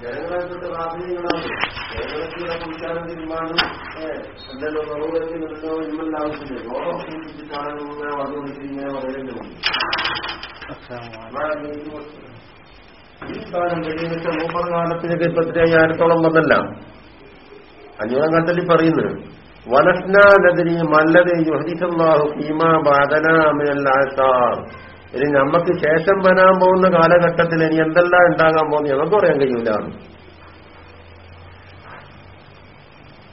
ജനങ്ങളായിട്ട് പ്രാഥമികളാണ് ജനങ്ങളെ കുറിച്ചാണ് തീരുമാനം എന്തെല്ലോ സർവത്തിനല്ലോ ഇന്നല്ല ആവശ്യമില്ല. ലോകം സൂചിച്ചിട്ടാണ് ഇങ്ങനെ വന്നുകൊടുത്ത് ഇങ്ങനെ ഈ കാലം കഴിഞ്ഞ മൂപ്പർ കാലത്തിനൊക്കെ ഇപ്പത്തി അയ്യായിരത്തോളം വന്നല്ല. അഞ്ഞൂറാം കാലത്തിൽ പറയുന്നത് വനസ്നാനതിരി മല്ലത് യുഹദിസല്ലാഹു ഫീമാ ബാധനാമിനല്ലാസാർ ഇനി നമുക്ക് ശേഷം വരാൻ പോകുന്ന കാലഘട്ടത്തിൽ ഇനി എന്തെല്ലാം ഉണ്ടാകാൻ പോകുന്നത് നമുക്ക് പറയാൻ കഴിയൂല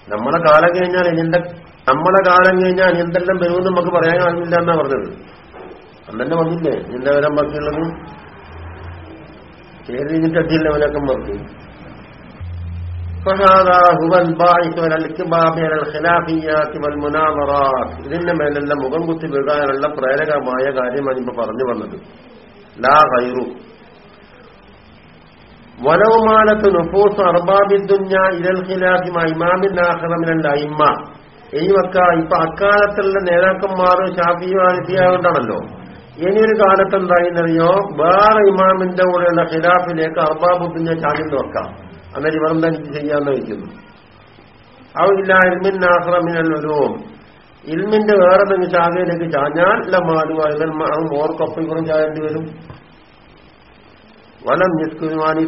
നമ്മളെ കാലം കഴിഞ്ഞാൽ ഇനി എന്താ നമ്മളെ കാലം കഴിഞ്ഞാൽ ഇനി എന്തെല്ലാം വരുമെന്ന് നമുക്ക് പറയാൻ കാണില്ല എന്നാ പറഞ്ഞത്. അന്നെ വന്നില്ലേ നിന്റെ വരാൻ ബാക്കിയുള്ളത് ഏത് കഴിഞ്ഞിട്ടില്ല അവനൊക്കെ പറഞ്ഞു فهذا هو الباعث على الكباب على الخلافيات والمناظرات ഇതിന്റെ മേലെല്ലാം മുഖം കുത്തി വീഴാനുള്ള പ്രേരകമായ കാര്യമാണ് ഇപ്പൊ പറഞ്ഞു വന്നത് ലാ ഹൈറു വലവുമാലത്ത് നുഫൂസ് അർബാബിദ്ദുഞ്ഞ ഇരൽ ഖിലാഫി ഇമാമിൻ ആഹ്റമിനൽ അയിമ്മ ഈ വക്ക ഇപ്പൊ അക്കാലത്തുള്ള നേതാക്കന്മാർ ഷാഫി വാനിസിയാകൊണ്ടാണല്ലോ ഇനിയൊരു കാലത്ത് എന്തായിന്നറിയോ വേറെ ഇമാമിന്റെ കൂടെയുള്ള ഖിലാഫിലേക്ക് അർബാബുദ്ദുഞ്ഞ ചാടിന്ന് വെക്കാം അന്നേരം ഇവരെന്താ ചെയ്യാന്ന് വയ്ക്കുന്നു അവയില്ല ഇൽമിൻ ആഹ്റമിനും ഇൽമിന്റെ വേറെ തന്നെ ശാഖയിലേക്ക് ചാഞ്ഞാൽ ലമാലുവായും ഓർക്കൊപ്പം ഇവരും ചാകേണ്ടി വരും. വലം നിസ്കുരുമാനി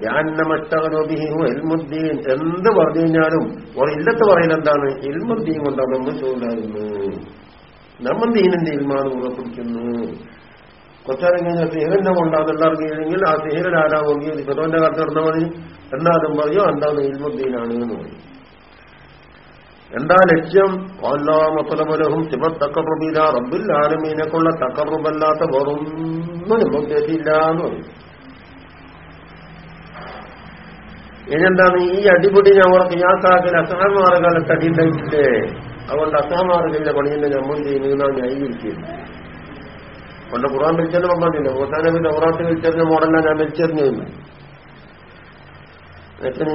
ധ്യാനമഷ്ടകലോബിഹിഹു എൽമുദ്ദീൻ എന്ത് പറഞ്ഞു കഴിഞ്ഞാലും ഒരു ഇല്ലത്ത് പറയുന്നത് എന്താണ്? ഇൽമുദ്ദീൻ കൊണ്ടാണ് നമ്മൾ ചോദിക്കുന്നു നമ്മൾ ദീനിന്റെ ഇൽമാണ് ഉറപ്പിക്കുന്നു കൊച്ചാരം കഴിഞ്ഞാൽ സിഹിറിന്റെ കൊണ്ടാണ് എല്ലാവർക്കും കഴിഞ്ഞെങ്കിൽ ആ സിഹിറിൽ ആരാമെങ്കിൽ ഫിറോന്റെ കാലത്ത് നടന്ന മതി. എന്നാലും പറയോ എന്താണ് ഇൽമുദ്ദീനാണ് എന്ന് പറയും എന്താ ലക്ഷ്യം? അല്ലാമത്തലമലഹും ശിവത്തക്കറുബീല റബ്ബിൽ ആലമീനെക്കുള്ള തക്കറുബല്ലാത്ത വേറൊന്നും ഉദ്ദേശിച്ചില്ല എന്ന് പറയും ഇനിയെന്താണ് ഈ അടിപിടി ഞങ്ങൾ കിയാസാക്കിൽ അസഹമാറുകാലത്ത് അടിയുണ്ടായിട്ടില്ലേ അതുകൊണ്ട് അസഹമാറുകളുടെ പണിയെന്നെ നമ്മൾ ചെയ്യുന്നതാണ് ന്യായീകരിക്കുന്നത് കൊണ്ട് ഖുറാൻ വിളിച്ചെന്ന് പറഞ്ഞില്ല മൂസാനബി തൗറാത്ത് വിളിച്ചെറിഞ്ഞ മോഡലാണ് ഞാൻ വലിച്ചെറിഞ്ഞു എത്തിന്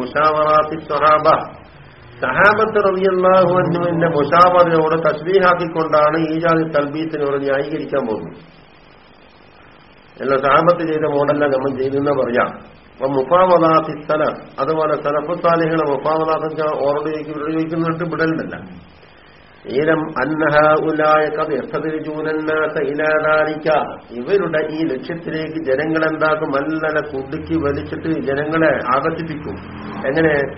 മുഷാവറാത്തി സ്വഹാബ. സഹാബത്ത് റളിയല്ലാഹു അൻഹുവിന്റെ മുഷാവറയോട് തസ്ബീഹാക്കിക്കൊണ്ടാണ് ഈ ജാതി തൽബീസിനോട് ന്യായീകരിക്കാൻ പോകുന്നത്. എല്ലാ സഹാബത്ത് ചെയ്ത മോഡല്ല നമ്മൾ ചെയ്തെന്ന് പറയാം. മുഫാവലാത്തി സ്ഥല അതുപോലെ സലഫ് സാലികളെ മുഫാവലാത്ത ഓർഡർ ചോദിക്കുന്നുണ്ട് വിടലുണ്ടല്ല ഈലം അന്നഹ ഉലായക്കത് എസ്തതിരിജൂനന്നാസ ഇലാതാരിക്ക ഇവരുടെ ഈ ലക്ഷ്യത്തിലേക്ക് ജനങ്ങളെന്താക്കും നല്ല കുടുക്കി വലിച്ചിട്ട് ജനങ്ങളെ ആകർഷിപ്പിക്കും. എങ്ങനെ?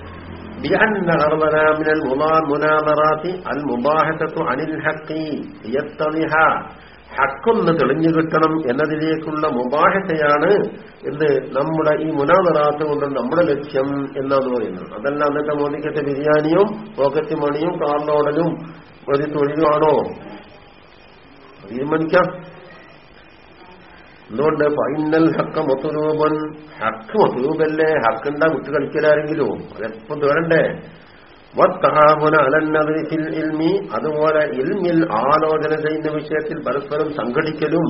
മുബാഹത്തു അനിൽ ഹക്കി യത്തളിഹ ഹക്കൊന്ന് തെളിഞ്ഞു കിട്ടണം എന്നതിലേക്കുള്ള മുബാഹത്തെയാണ് എന്ത് നമ്മുടെ ഈ മുനാദറാത്ത് കൊണ്ട് നമ്മുടെ ലക്ഷ്യം എന്നാണ് പറയുന്നത്. അതല്ല അന്നത്തെ മോദിക്കത്തെ ബിരിയാണിയും പോക്കറ്റ് മണിയും കാർലോടലും ഒരു തൊഴിലുമാണോ? തീരുമാനിക്കാം. എന്തുകൊണ്ട്? Final hakka മൊത്തരൂപൻ. ഹക്ക് മൊത്തരൂപല്ലേ? ഹക്കുണ്ടാ വിട്ട് കളിക്കലാരെങ്കിലും? അതെപ്പം തേടണ്ടേ അതുപോലെ ഇൽമിൽ ആലോചന ചെയ്യുന്ന വിഷയത്തിൽ പരസ്പരം സംഘടിക്കലും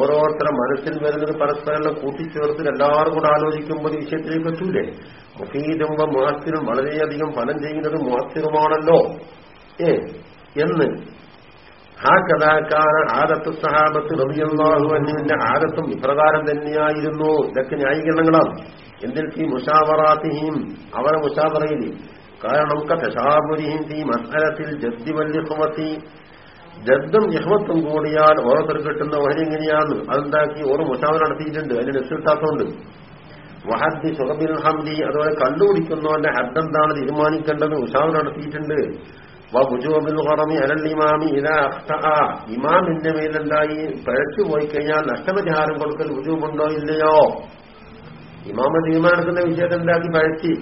ഓരോരുത്തരുടെ മനസ്സിൽ വരുന്നത് പരസ്പരം കൂട്ടിച്ചേർത്ത് എല്ലാവരും കൂടെ ആലോചിക്കുമ്പോൾ ഈ വിഷയത്തിലേക്ക് എത്തൂലേ? മുഖീദും മുഹത്തിനും വളരെയധികം ഫലം ചെയ്യുന്നത് മുഹത്തിനുമാണല്ലോ ഏ എന്ന്. ആ കഥാക്കാണ് ആദത്ത് സഹാബത്ത് റബിയല്ലാഹു അന്നുവിന്റെ ആദത്തും ഇപ്രകാരം തന്നെയായിരുന്നു. ഇതൊക്കെ ന്യായീകരണങ്ങളാണ്. എന്തിൽ മുഷാവറാത്തിഹീം? അവരെ മുഷാവറയിൽ കാരണം കഥാപുരിഹീം തീ മത്സരത്തിൽ ജദ്ദി വല്യഹുമത്തി ജദ്ദും യഹ്മത്തും കൂടിയാൽ ഓരോരുത്തർ കിട്ടുന്ന ഓഹരി എങ്ങനെയാണ് അതെന്താക്കി? ഓരോ മുഷാവർ നടത്തിയിട്ടുണ്ട്. അതിന് നെസ്സിട്ടാത്തോണ്ട് വഹദ്ദി സുഹബിൽ ഹംദി. അതുപോലെ കണ്ടുപിടിക്കുന്നവന്റെ ഹദ്ദെന്താണ് തീരുമാനിക്കേണ്ടത് ഉഷാവ് നടത്തിയിട്ടുണ്ട്. വജുബിൽ ഹറമി അലൽ ഇമാമി ഇതാ ഇമാമിന്റെ മേലെന്തായി? പഴച്ചു പോയി കഴിഞ്ഞാൽ നഷ്ടപരിഹാരം കൊടുക്കൽ ഉജുബുണ്ടോ ഇല്ലയോ? ഇമാമ തീരുമാനമെടുക്കുന്ന വിഷയത്തിൽ ഉണ്ടാക്കി പഴച്ചി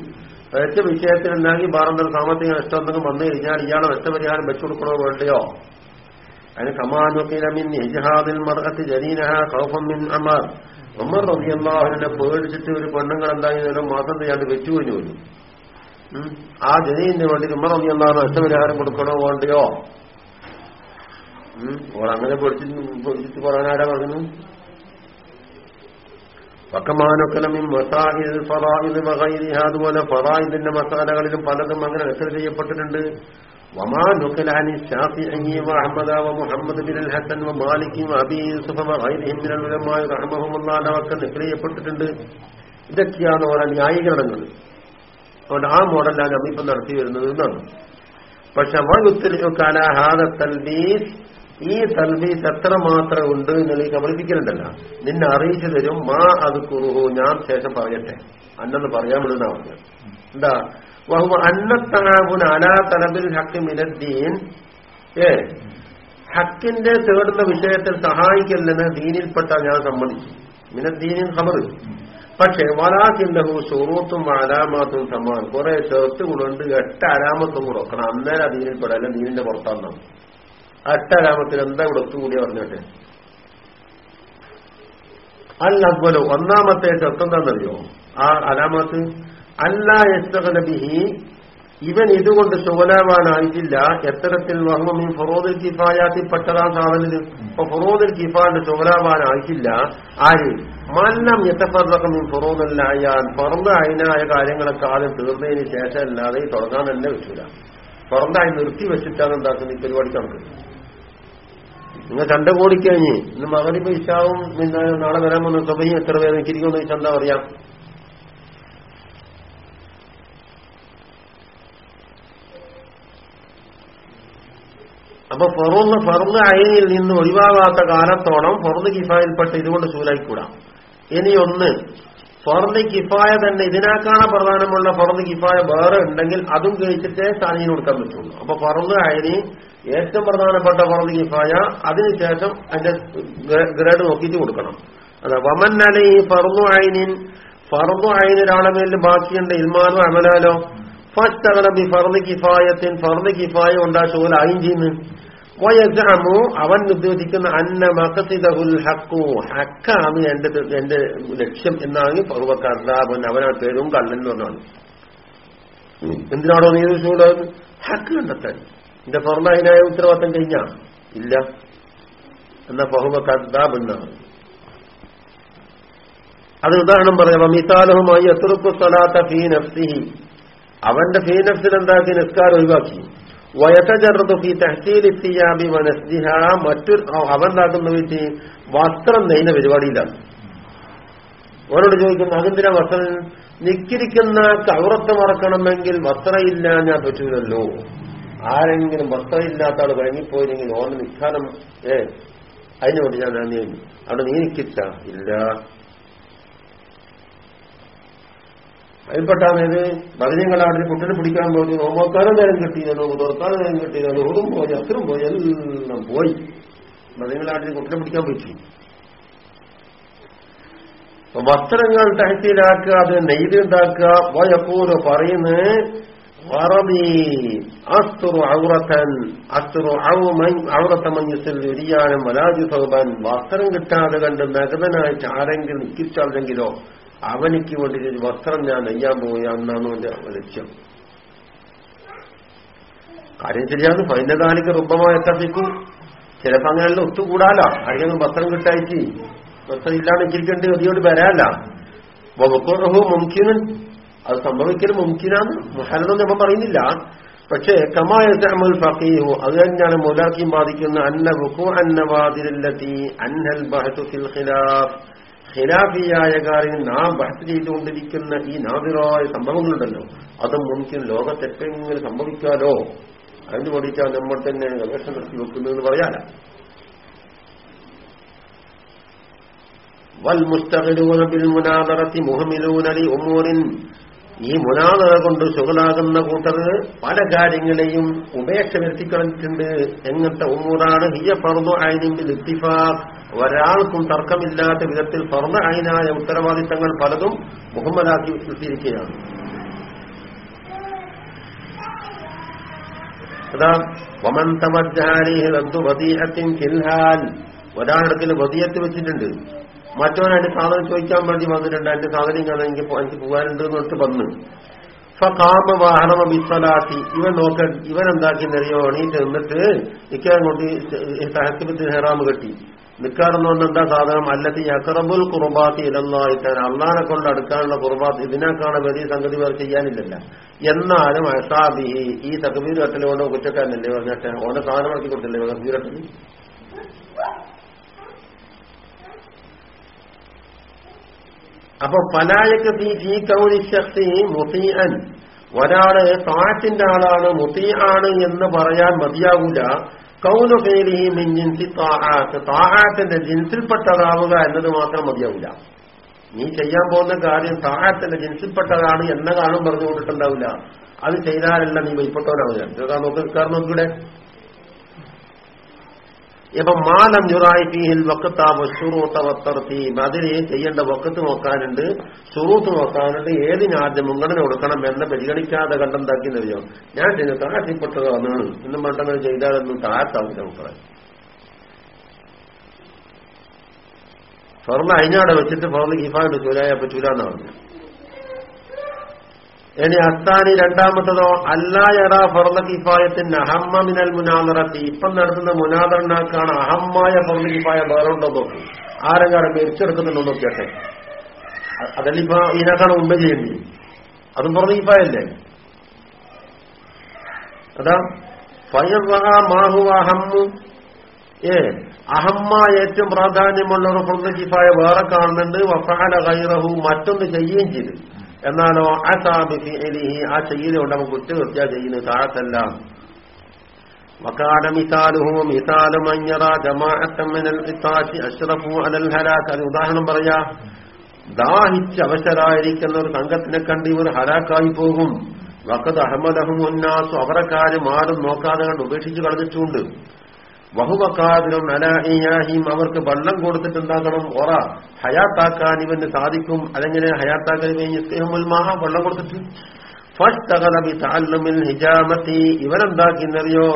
വിഷയത്തിൽ എന്താക്കി വേറെന്തൊരു സാമ്പത്തിക നഷ്ടം എന്തെങ്കിലും വന്നു കഴിഞ്ഞാൽ ഇയാളെ നഷ്ടപരിഹാരം വെച്ചു കൊടുക്കണോ വേണ്ടയോ? അതിന് കമാനുക്കിലമിൻ മറക്കത്ത് മർഹത്ത് ജനീനഹ പേടിച്ചിട്ട് ഒരു പെണ്ണുങ്ങൾ എന്തായാലും ഒരു മാസം ചെയ്യാണ്ട് വെച്ചുകൊഞ്ഞു വരും ആ ജനീന് വേണ്ടി ഉമർ റബിയല്ലാഹു നഷ്ടപരിഹാരം കൊടുക്കണോ വേണ്ടയോ? അങ്ങനെ പേടിച്ചിട്ട് പേടിച്ചിട്ട് പറയാനാരാ പറഞ്ഞു വക്കമാനൊക്കലമിൻ മസാഹിദ് ഫറായിദ് വഹൈദിഹ അതുപോലെ ഫറായിദിന്റെ മസാലകളിലും പലതും അങ്ങനെ നക്കൽ ചെയ്യപ്പെട്ടിട്ടുണ്ട്. വമാ നുക്കലാനി ഷാഫിഅഹി വ അഹ്മദ വ മുഹമ്മദ് ബിൻ അൽ ഹസൻ വ മാലികി വ അബി യൂസുഫ വ ഗൈരിഹിം മിൻ അൽ ഉലമാ റഹ്മഹുമുല്ലാഹ് അവർക്ക് നക്കൽ ചെയ്യപ്പെട്ടിട്ടുണ്ട്. ഇതൊക്കെയാണ് ഓരോ ന്യായീകരണങ്ങൾ. അതുകൊണ്ട് ആ മോഡലാണ് നമ്മിപ്പം നടത്തി വരുന്നത് എന്നാണ്. പക്ഷെ വ യുത്തൽ കാല ഹാദ തൽബീസ് ഈ തൽബീസ് എത്ര മാത്രം ഉണ്ട് എന്നുള്ള കബളിപ്പിക്കലുണ്ടല്ല. നിന്നെ അറിയിച്ചു തരും. മാ അത് കുറുഹു. ഞാൻ ശേഷം പറയട്ടെ. അന്നെന്ന് പറയാൻ വിടുന്ന പറഞ്ഞത് എന്താ? വഹുവ അന്നത്തനാബുൻ അലാ തലബിൽ ഹക്ക് മിനദ്ദീൻ. ഏ? ഹക്കിന്റെ തേടുന്ന വിഷയത്തിൽ സഹായിക്കല്ലെന്ന് ദീനിൽപ്പെട്ട ഞാൻ സമ്മതിച്ചു മിനദ്ദീനിൻ ഖബർ. പക്ഷെ വലാക്കില്ലഹു ഷുറൂത്തും അലാമാത്തും സമാൻ കുറെ ഷർത്ത് കൂടുണ്ട് എട്ട് അലാമത്തും കൂടെ വെക്കണം. അന്നേരം ദീനിൽപ്പെടല്ല ദീനിന്റെ പുറത്താന്നാണ് എട്ട് അലാമത്തിൽ എന്താ ഇവിടെ ഒത്തുകൂടിയ പറഞ്ഞോട്ടെ? അൽ അക്ബലു ഒന്നാമത്തെ ഷർത്ത് എന്താണെന്നറിയോ ആ അലാമത്ത് അല്ലാ യസ്തകലബിഹി ഇവൻ ഇതുകൊണ്ട് ശുഗലാവാനായിട്ടില്ല എത്തരത്തിൽ വഹ്മീൻ ഫറോദിൽ കിഫായാത്തിൽ പെട്ടതാ സാധനത്തിൽ ഇപ്പൊ ഫറോദിൽ കിഫാന്റെ ശുഗലാവാനായിട്ടില്ല ആര്? മന്നം എത്തപ്പറക്കമീൻ ഫറോദല്ലായാൽ പറന്ന് അതിനായ കാര്യങ്ങളൊക്കെ ആദ്യം തീർന്നതിന് ശേഷം അല്ലാതെ തുടങ്ങാൻ തന്നെ വെച്ചില്ല പറന്തായി നിർത്തി വെച്ചിട്ടാണ് എന്താക്കുന്നത് ഈ പരിപാടി നടക്കുന്നത്. നിങ്ങൾ ചണ്ട കോടിക്കഴിഞ്ഞ് ഇന്ന് മകരിപ്പ് ഇഷാവും പിന്നെ നാളെ വരാൻ വന്ന സഭയും എത്ര പേര് വെച്ചാൽ എന്താ പറയാ അപ്പൊ ഫറുന്ന് ഫറുന്ന് അയനിൽ നിന്ന് ഒഴിവാകാത്ത കാലത്തോളം ഫറുന്ന് കിഫായിൽപ്പെട്ട് ഇതുകൊണ്ട് ശൂലായിക്കൂടാം. ഇനി ഒന്ന് ഫറുന്ന് കിഫായ തന്നെ ഇതിനേക്കാണ് പ്രധാനമുള്ള ഫർദ് കിഫായ വേറെ ഉണ്ടെങ്കിൽ അതും കഴിച്ചിട്ടേ സാധനം കൊടുക്കാൻ പറ്റുള്ളൂ. അപ്പൊ ഫറുന്ന് അയന് ഏറ്റവും പ്രധാനപ്പെട്ട ഫറുന്ന് കിഫായ അതിനുശേഷം അതിന്റെ ഗ്രേഡ് നോക്കിയിട്ട് കൊടുക്കണം. അതെ വമൻ അലി ഫറുന്നു അയനിൻ ഫറുന്നു ഒരാളെ മേലിൽ ബാക്കിയുണ്ട് ഇൽമാനോ അമലാലോ. ഫസ്റ്റ് അങ്ങനെ ബി ഫർദ് കിഫായത്തിൻ ഫർദ് കിഫായ ഉണ്ടാ അയിൻ ചെയ്യുന്നു അവൻ ഉദ്ദേശിക്കുന്ന അന്ന മക്കസിദഹുൽ ഹക്കു ഹക്കാണ് എന്റെ എന്റെ ലക്ഷ്യം എന്നാണ് പർവക്കാരൻ അവനാ പേരും കള്ളൻ എന്ന് പറഞ്ഞാണ്. എന്തിനാണോ നീ ചൂടാകുന്നത് ഹക്ക് കണ്ടെത്താൻ. എന്റെ ഫർദായനായ ഉത്തരവാദിത്തം കഴിഞ്ഞ? ഇല്ല. എന്ന ബഹുബക്കാബ് എന്നാണ് അത് ഉദാഹരണം പറയാം. മിസാലഹുമായി സ്വലാത്ത ഫീ നഫ്സിഹി. അവന്റെ ഫീ നഫ്സിൽ എന്താക്കി നിസ്കാരം ഒഴിവാക്കി. വയത്തചർദ്ദു ഫി തഹ്സീൽ ഇത്തിയാബി വനസ്ദിഹ മറ്റൊരു അവന്താക്കുന്ന വീട്ടി വസ്ത്രം നെയ്യുന്ന പരിപാടിയിലാണ് ഓരോട് ചോദിക്കുന്നു അതെന്തിനാ വസ്ത്രം? നിക്കിരിക്കുന്ന കൗറത്ത് മറക്കണമെങ്കിൽ വസ്ത്രമില്ല ഞാൻ പറ്റൂലല്ലോ. ആരെങ്കിലും വസ്ത്രമില്ലാത്ത ആൾ കഴിഞ്ഞിപ്പോയില്ലെങ്കിൽ ഓന് നിൽക്കാനും ഏ അതിനു വേണ്ടി ഞാൻ നന്ദി അവിടെ നീ നിക്കിച്ച? ഇല്ല. അതിൽപ്പെട്ടാണത് ബദരീങ്ങളാടിന് കുട്ടിനെ പിടിക്കാൻ പോയി. നോമ്പോക്കാനും നേരം കിട്ടിയതോ തുറക്കാനും നേരം കിട്ടിയതോ ഒതും പോയി അത്രയും പോയി എല്ലാം പോയി. ബദരീങ്ങളാടിന് കുട്ടിനെ പിടിക്കാൻ പറ്റി വസ്ത്രങ്ങൾ തഹസീലാക്കുക അത് നെയ്ത് ഉണ്ടാക്കുക പോയപ്പോലും പറയുന്നത് വറബി അസ്തുറു ഔറത്തൻ അസ്തുറു ഔറത്തമഞ്ഞുസിൽ ഇരിയാനും വലാജു സൗബൻ. വസ്ത്രം കിട്ടാതെ കണ്ട് നഗതനായിട്ട് ആരെങ്കിലും നിക്കിച്ചാലെങ്കിലോ അവനിക്ക് വേണ്ടി ഒരു വസ്ത്രം ഞാൻ നെയ്യാൻ പോയാന്നാണ് എന്റെ ലക്ഷ്യം. കാര്യം ശരിയാണ് ഫൈനകാലിക്ക് റുബമായ എത്തഫിക്കും ചിലപ്പോ അങ്ങനെയുള്ള ഒത്തുകൂടാലോ. ആരെങ്കിലും വസ്ത്രം കിട്ടായിട്ട് വസ്ത്രം ഇല്ലാതെ ഇരിക്കേണ്ടി അതിയോട് വരാല്ല വകുപ്പുറഹു മുംകിനും അത് സംഭവിക്കലും മുംകിനാണ് മുഹലൊന്നും നമ്മൾ പറയുന്നില്ല. പക്ഷേ കമായത്തമൽ ഫീഹു അത് തന്നെയാണ് മുലാക്കിയും ബാധിക്കുന്ന അന്ന വുക്കു അന്നവാതിരല്ലത്തി അന്നൽ ബഹത്തു ഫിൽ ഖിലാഫ്. ഖിലാഫിയായ കാര്യം നാം ബഹത്ത് ചെയ്തുകൊണ്ടിരിക്കുന്ന ഈ നാദിറായ സംഭവങ്ങളുണ്ടല്ലോ. അത് മുൻകിൻ ലോകത്തെപ്പെങ്കിലും സംഭവിക്കാലോ? അതിന് വേണ്ടിയിട്ടാണ് നമ്മൾ തന്നെ ഗവേഷണം നടത്തി വെക്കുന്നതെന്ന് പറയാല വൽ മുസ്തഖിലൂന ബിൽ മുനാദറത്തി മുഹമിലൂന ലി ഈ മുനാദത കൊണ്ട് ശുഗലാകുന്ന കൂട്ടർ പല കാര്യങ്ങളെയും ഉപേക്ഷ വരുത്തിക്കളഞ്ഞിട്ടുണ്ട് എങ്ങനത്തെ ഉമ്മൂറാണ് ഹിയ ഫർദു ആയതിന്റെ ഇത്തിഫാഖ്. ഒരാൾക്കും തർക്കമില്ലാത്ത വിധത്തിൽ ഫർദ ഐനായ ഉത്തരവാദിത്തങ്ങൾ പലതും മുഹമ്മദാക്കി കിൽഹാൽ ഒരാളിടത്തിൽ വദിയത്ത് വെച്ചിട്ടുണ്ട്. മറ്റവൻ അതിന്റെ സാധനം ചോദിക്കാൻ വേണ്ടി വന്നിട്ടുണ്ട്. എന്റെ സാധനം ഇങ്ങനെ എനിക്ക് എനിക്ക് പോകാനുണ്ട് എന്ന് പറഞ്ഞിട്ട് വന്ന്. കാമ വാഹനമ ബിസ്വലാത്തി ഇവൻ നോക്ക ഇവൻ എന്താക്കി നിറയോ എണീറ്റ് നിന്നിട്ട് നിൽക്കാൻ കൊണ്ട് തഹത്തിബത്തിന് ഹെറാമ് കെട്ടി. നിൽക്കാറെന്ന് പറഞ്ഞ എന്താ സാധനം? അല്ലത്തി അക്രബുൽ കുറുബാത്തി ഇലന്നായിട്ടാൻ അള്ളാനെ കൊണ്ട് അടുക്കാനുള്ള കുർബാത്ത്. ഇതിനേക്കാണ് വലിയ സംഗതി വേറെ ചെയ്യാനില്ലല്ല. എന്നാലും അസാബി ഈ തകബീർ കട്ടൽ കൊണ്ട് കുറ്റക്കാരനല്ലേ പറഞ്ഞിട്ട് ഓന്റെ സാധനം ഇറക്കി കൊടുത്തില്ലേ? തകബീർ അപ്പൊ പലായക്ക് മുത്തീഅൻ. ഒരാൾ താറ്റിന്റെ ആളാണ് മുത്തി ആണ് എന്ന് പറയാൻ മതിയാവൂല. കൗലു ജിൻസി താഹാത്ത് താഹാത്തിന്റെ ജിൻസിൽപ്പെട്ടതാവുക എന്നത് മാത്രം മതിയാവൂല. നീ ചെയ്യാൻ പോകുന്ന കാര്യം താഹാത്തിന്റെ ജിൻസിൽപ്പെട്ടതാണ് എന്ന കാണും പറഞ്ഞു കൊടുത്തിട്ടുണ്ടാവില്ല അത് ചെയ്താലല്ല നീ വൈപ്പെട്ടവനാവുക നോക്കി കാരണം നോക്കിവിടെ ഇപ്പൊ മാലം യുറായി ഫീഹിൽ വക്കത്താവ് ഷുറൂത്ത വത്തർത്തീബ് അതിന് ചെയ്യേണ്ട വക്കത്ത് നോക്കാനുണ്ട് ഷുറൂത്ത് നോക്കാനുണ്ട് ഏതിന് ആദ്യം മുൻഗണന കൊടുക്കണം എന്ന് പരിഗണിക്കാതെ കണ്ടെന്താക്കി അറിയാം? ഞാൻ ചെയ്യുന്ന വന്നാണ് ഇന്നും പെട്ടെന്ന് ചെയ്താലൊന്നും താഴ്ത്താവില്ല മക്കളെ. ഫർള അയിഞ്ഞാടെ വെച്ചിട്ട് ഫർൾ കിഫായുടെ ചൂരായ പറ്റൂല എന്ന് പറഞ്ഞു ഇനി അത്താനി രണ്ടാമത്തതോ അല്ലായറ ഫർദ കിഫായത്തിന് അഹമ്മ മിനൽ മുനാദറത്തി. ഇപ്പം നടത്തുന്ന മുനാദറിനാക്കാണ് അഹമ്മായ ഫർദ കിഫായ വേറുണ്ടോ നോക്കി. ആരെങ്കിലും മരിച്ചെടുക്കുന്നുണ്ടോ നോക്കിയാട്ടെ. അതല്ല ഇപ്പൊ ഇതിനേക്കാണ് മുമ്പ് ചെയ്യുന്നത്. അതും ഫർദ കിഫായല്ലേ? അതാ ഫയർവഹ മാഹു അഹമ്മു. ഏ അഹമ്മ ഏറ്റവും പ്രാധാന്യമുള്ള ഒരു ഫർദ കിഫായ വേറെ കാണുന്നുണ്ട്. വഫാല ഗൈറഹു മറ്റൊന്ന് ചെയ്യുകയും ചെയ്തു. എന്നാലോ അസാബിഹി ആ ചെയ്യലുകൊണ്ട് നമുക്ക് കുറ്റകൃത്യ ചെയ്യുന്ന താഴത്തല്ല വക്കാല മിസാലുഹു മിസാലു മഞ്ഞറ ജമാഅത്തമ്മിനൽ أشرفوا അലൽ الهلاك അത് ഉദാഹരണം പറയാ ദാഹിച്ച് അവശരായിരിക്കുന്ന ഒരു സംഘത്തിനെ കണ്ട് ഇവർ ഹലാക്കായി പോകും. വക്കത് അഹമ്മദഹും ഉന്നാസു കാര്യം ആരും നോക്കാതെ കണ്ട് ഉപേക്ഷിച്ച് കളഞ്ഞിട്ടുണ്ട്. വഹുവക്കാതിലും അലാഹിയാഹിം അവർക്ക് വെള്ളം കൊടുത്തിട്ട് എന്താക്കണം ഒറ ഹയാത്താക്കാൻ ഇവന് സാധിക്കും. അതെങ്ങനെ ഹയാത്താക്കാൻ മഹ വെള്ളം കൊടുത്തിട്ട്. ഇവരെന്താക്കിന്നറിയോ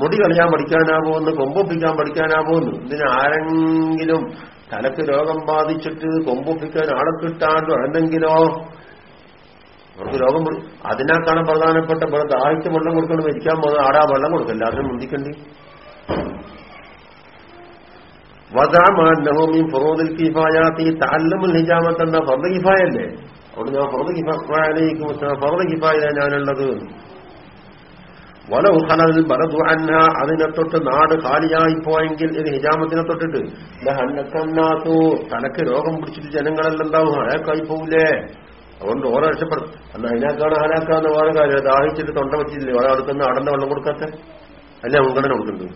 മുടി കളിയാൻ പഠിക്കാനാവോന്ന് കൊമ്പൊപ്പിക്കാൻ പഠിക്കാനാവോന്ന് ഇതിന് ആരെങ്കിലും തലക്ക് രോഗം ബാധിച്ചിട്ട് കൊമ്പൊപ്പിക്കാൻ ആളെ കിട്ടാണ്ടോ? എന്തെങ്കിലോ അവർക്ക് രോഗം അതിനേക്കാണ് പ്രധാനപ്പെട്ട ദാഹിച്ച് വെള്ളം കൊടുക്കണം. മരിക്കാൻ പോകുന്നത് ആടാ വെള്ളം കൊടുക്കല്ല അതിന് മുന്തിക്കണ്ടി? വദാമാന്നഹോമീൻ ഫറോദിൽ കിഫായാത്തി താല്ലമുൽ ഹിജാമത്ത് എന്ന ഫർദ് കിഫായല്ലേ? അവിടെ ഞാൻ ഫറദ് കിഫായാലേക്കും ഫറദ് കിഫായ ഞാനുള്ളത്. വലവ് ഖലൽ ബലതു അന്ന അതിനെ തൊട്ട് നാട് കാലിയായി പോയെങ്കിൽ ഇത് ഹിജാമത്തിനെ തൊട്ടിട്ട്. ഹന്നക്കന്നാത്തു തനക്ക് രോഗം പിടിച്ചിട്ട് ജനങ്ങളെല്ലാം എന്താവും? ഹലാക്കായി പോവില്ലേ? അതുകൊണ്ട് ഓരോ രക്ഷപ്പെടും. അന്ന് അതിനേക്കാണ് ഹലാക്കാന്ന് വേറെ കാര്യം ദാഹിച്ചിട്ട് തൊണ്ട വെച്ചില്ലേ ഒരാൾക്കൊന്ന് അടന്റെ വെള്ളം കൊടുക്കാത്ത? അല്ല മുൻഗണന കൊടുക്കുന്നത്?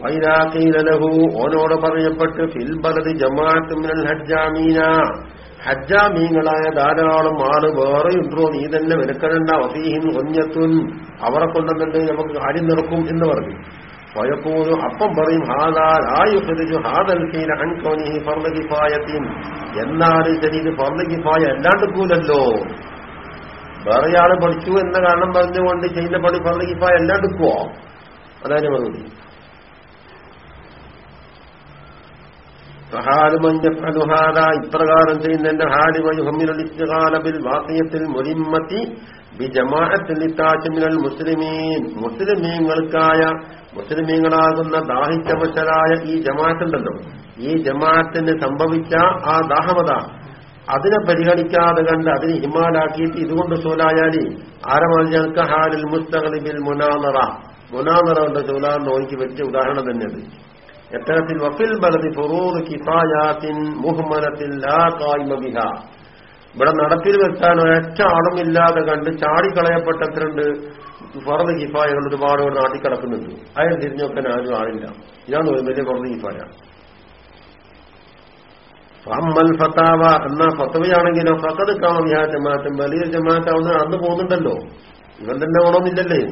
വൈരാഖീലഹു ഓനോട് പറയപ്പെട്ട് ഫിൽബലത് ജമാഅത്തുമിനൽ ഹജ്ജാമീന. ഹജ്ജാമീങ്ങളായ ധാരാളം ആൾ വേറെയുണ്ടോ നീ തന്നെ വിലക്കരണ്ട വസീഹിൻ ഒഞ്ഞത്തുൻ അവരെ കൊണ്ടെന്നുണ്ട് നമുക്ക് കാര്യം നിറക്കും എന്ന് പറഞ്ഞു. വയപ്പോഴും അപ്പം പറയും ഹാദായുഹരിജു ഹാദൽ ഫീല അൻകോനിഹി ഫർദ കിഫായത്തിൻ. എന്നാലും ശരി ഇത് ഫർദ കിഫായ അല്ലാണ്ട് പോലല്ലോ വേറെ ആൾ പഠിച്ചു എന്ന കാരണം പറഞ്ഞുകൊണ്ട് ചെയ്യുന്ന പണി പറഞ്ഞ ഇപ്പൊ എല്ലാം എടുക്കുവോ? അതാണ് മറുപടി ഇപ്രകാരം ചെയ്യുന്നതിന്റെ ഹാലി വയുഹമ്മിനുൽ വാക്യത്തിൽ മുരിമ്മത്തി ബിജമാഅത്തിൽ മുസ്ലിമീൻ. മുസ്ലിമീങ്ങൾക്കായ മുസ്ലിമീങ്ങളാകുന്ന ദാഹിച്ചവശരായ ഈ ജമാഅത്തുണ്ടല്ലോ. ഈ ജമാഅത്തിന് സംഭവിച്ച ആ ദാഹമത. അതിനെ പരിഗണിക്കാതെ കണ്ട് അതിന് ഹിമാലാക്കിയിട്ട് ഇതുകൊണ്ട് സോലായാലി ആരമാൽക്ക് ഹാലിൽ മുസ്തഖലിബിൽ മുനാനറ. മുനാനറ ഉണ്ട് സോലാന്ന് നോക്കി വെച്ച ഉദാഹരണം തന്നെ അത് എത്തരത്തിൽ വഫിൽ ബലതി ഫുറൂർ കിഫായാത്തിൻ മുഹമ്മനത്തിൽ ലാ കായ്മ ബിഹ. ഇവിടെ നടപ്പിൽ വെക്കാൻ ഒരൊറ്റ ആളുമില്ലാതെ കണ്ട് ചാടിക്കളയപ്പെട്ട എത്രണ്ട് ഫറദ് കിഫായകൾ ഒരുപാട് നാട്ടിൽ കിടക്കുന്നുണ്ട്. അയാൾ തിരിഞ്ഞൊക്കെ ആരും ആളില്ല. ഇതാണ് വലിയ ഫറദ് കിഫായ ഫമ്മൽ ഫത്താവ എന്നാ ഫത്തവയാണെങ്കിലോ ഫത്തത് കാമ വിഹാ ജമാഅത്തും വലിയ ജമാഅത്ത് അന്ന് പോകുന്നുണ്ടല്ലോ. ഇവൻ തന്നെ ഓണമെന്നില്ലല്ലേ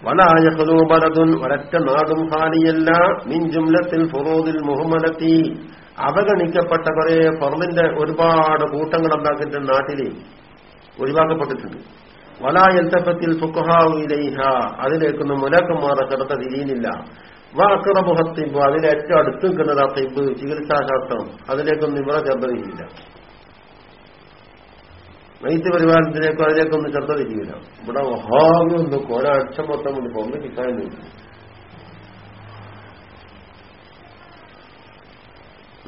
വലായഖലു ബലതുൻ ഒരറ്റ നാടും ഹാനിയല്ല മിൻ ജുംലത്തിൽ ഫുറൂദിൽ മുഹമ്മദത്തി. അവഗണിക്കപ്പെട്ട കുറെ ഫർദിന്റെ ഒരുപാട് കൂട്ടങ്ങൾ ഉണ്ടാക്കിയിട്ടുണ്ട് നാട്ടിൽ ഒഴിവാക്കപ്പെട്ടിട്ടുണ്ട്. വലായൽത്തപ്പത്തിൽ സുഖഹാവിലൈഹ അതിലേക്കൊന്നും മുലക്കന്മാരെ കിടത്ത തിരിയുന്നില്ല വാക്കറബുഹത്തിബ് അതിലെ ഏറ്റവും അടുത്ത് നിൽക്കുന്നത് ആ തിബ് ചികിത്സാശാസ്ത്രം. അതിലേക്കൊന്നും ഇവിടെ ശ്രദ്ധ തിരിയില്ല വൈദ്യ പരിപാലനത്തിലേക്കും അതിലേക്കൊന്നും ശ്രദ്ധ തിരിയില്ല ഇവിടെ വഹാവി ഒരാഴ്ച മൊത്തം കൊണ്ട് പൊന്ന് കിട്ടാൻ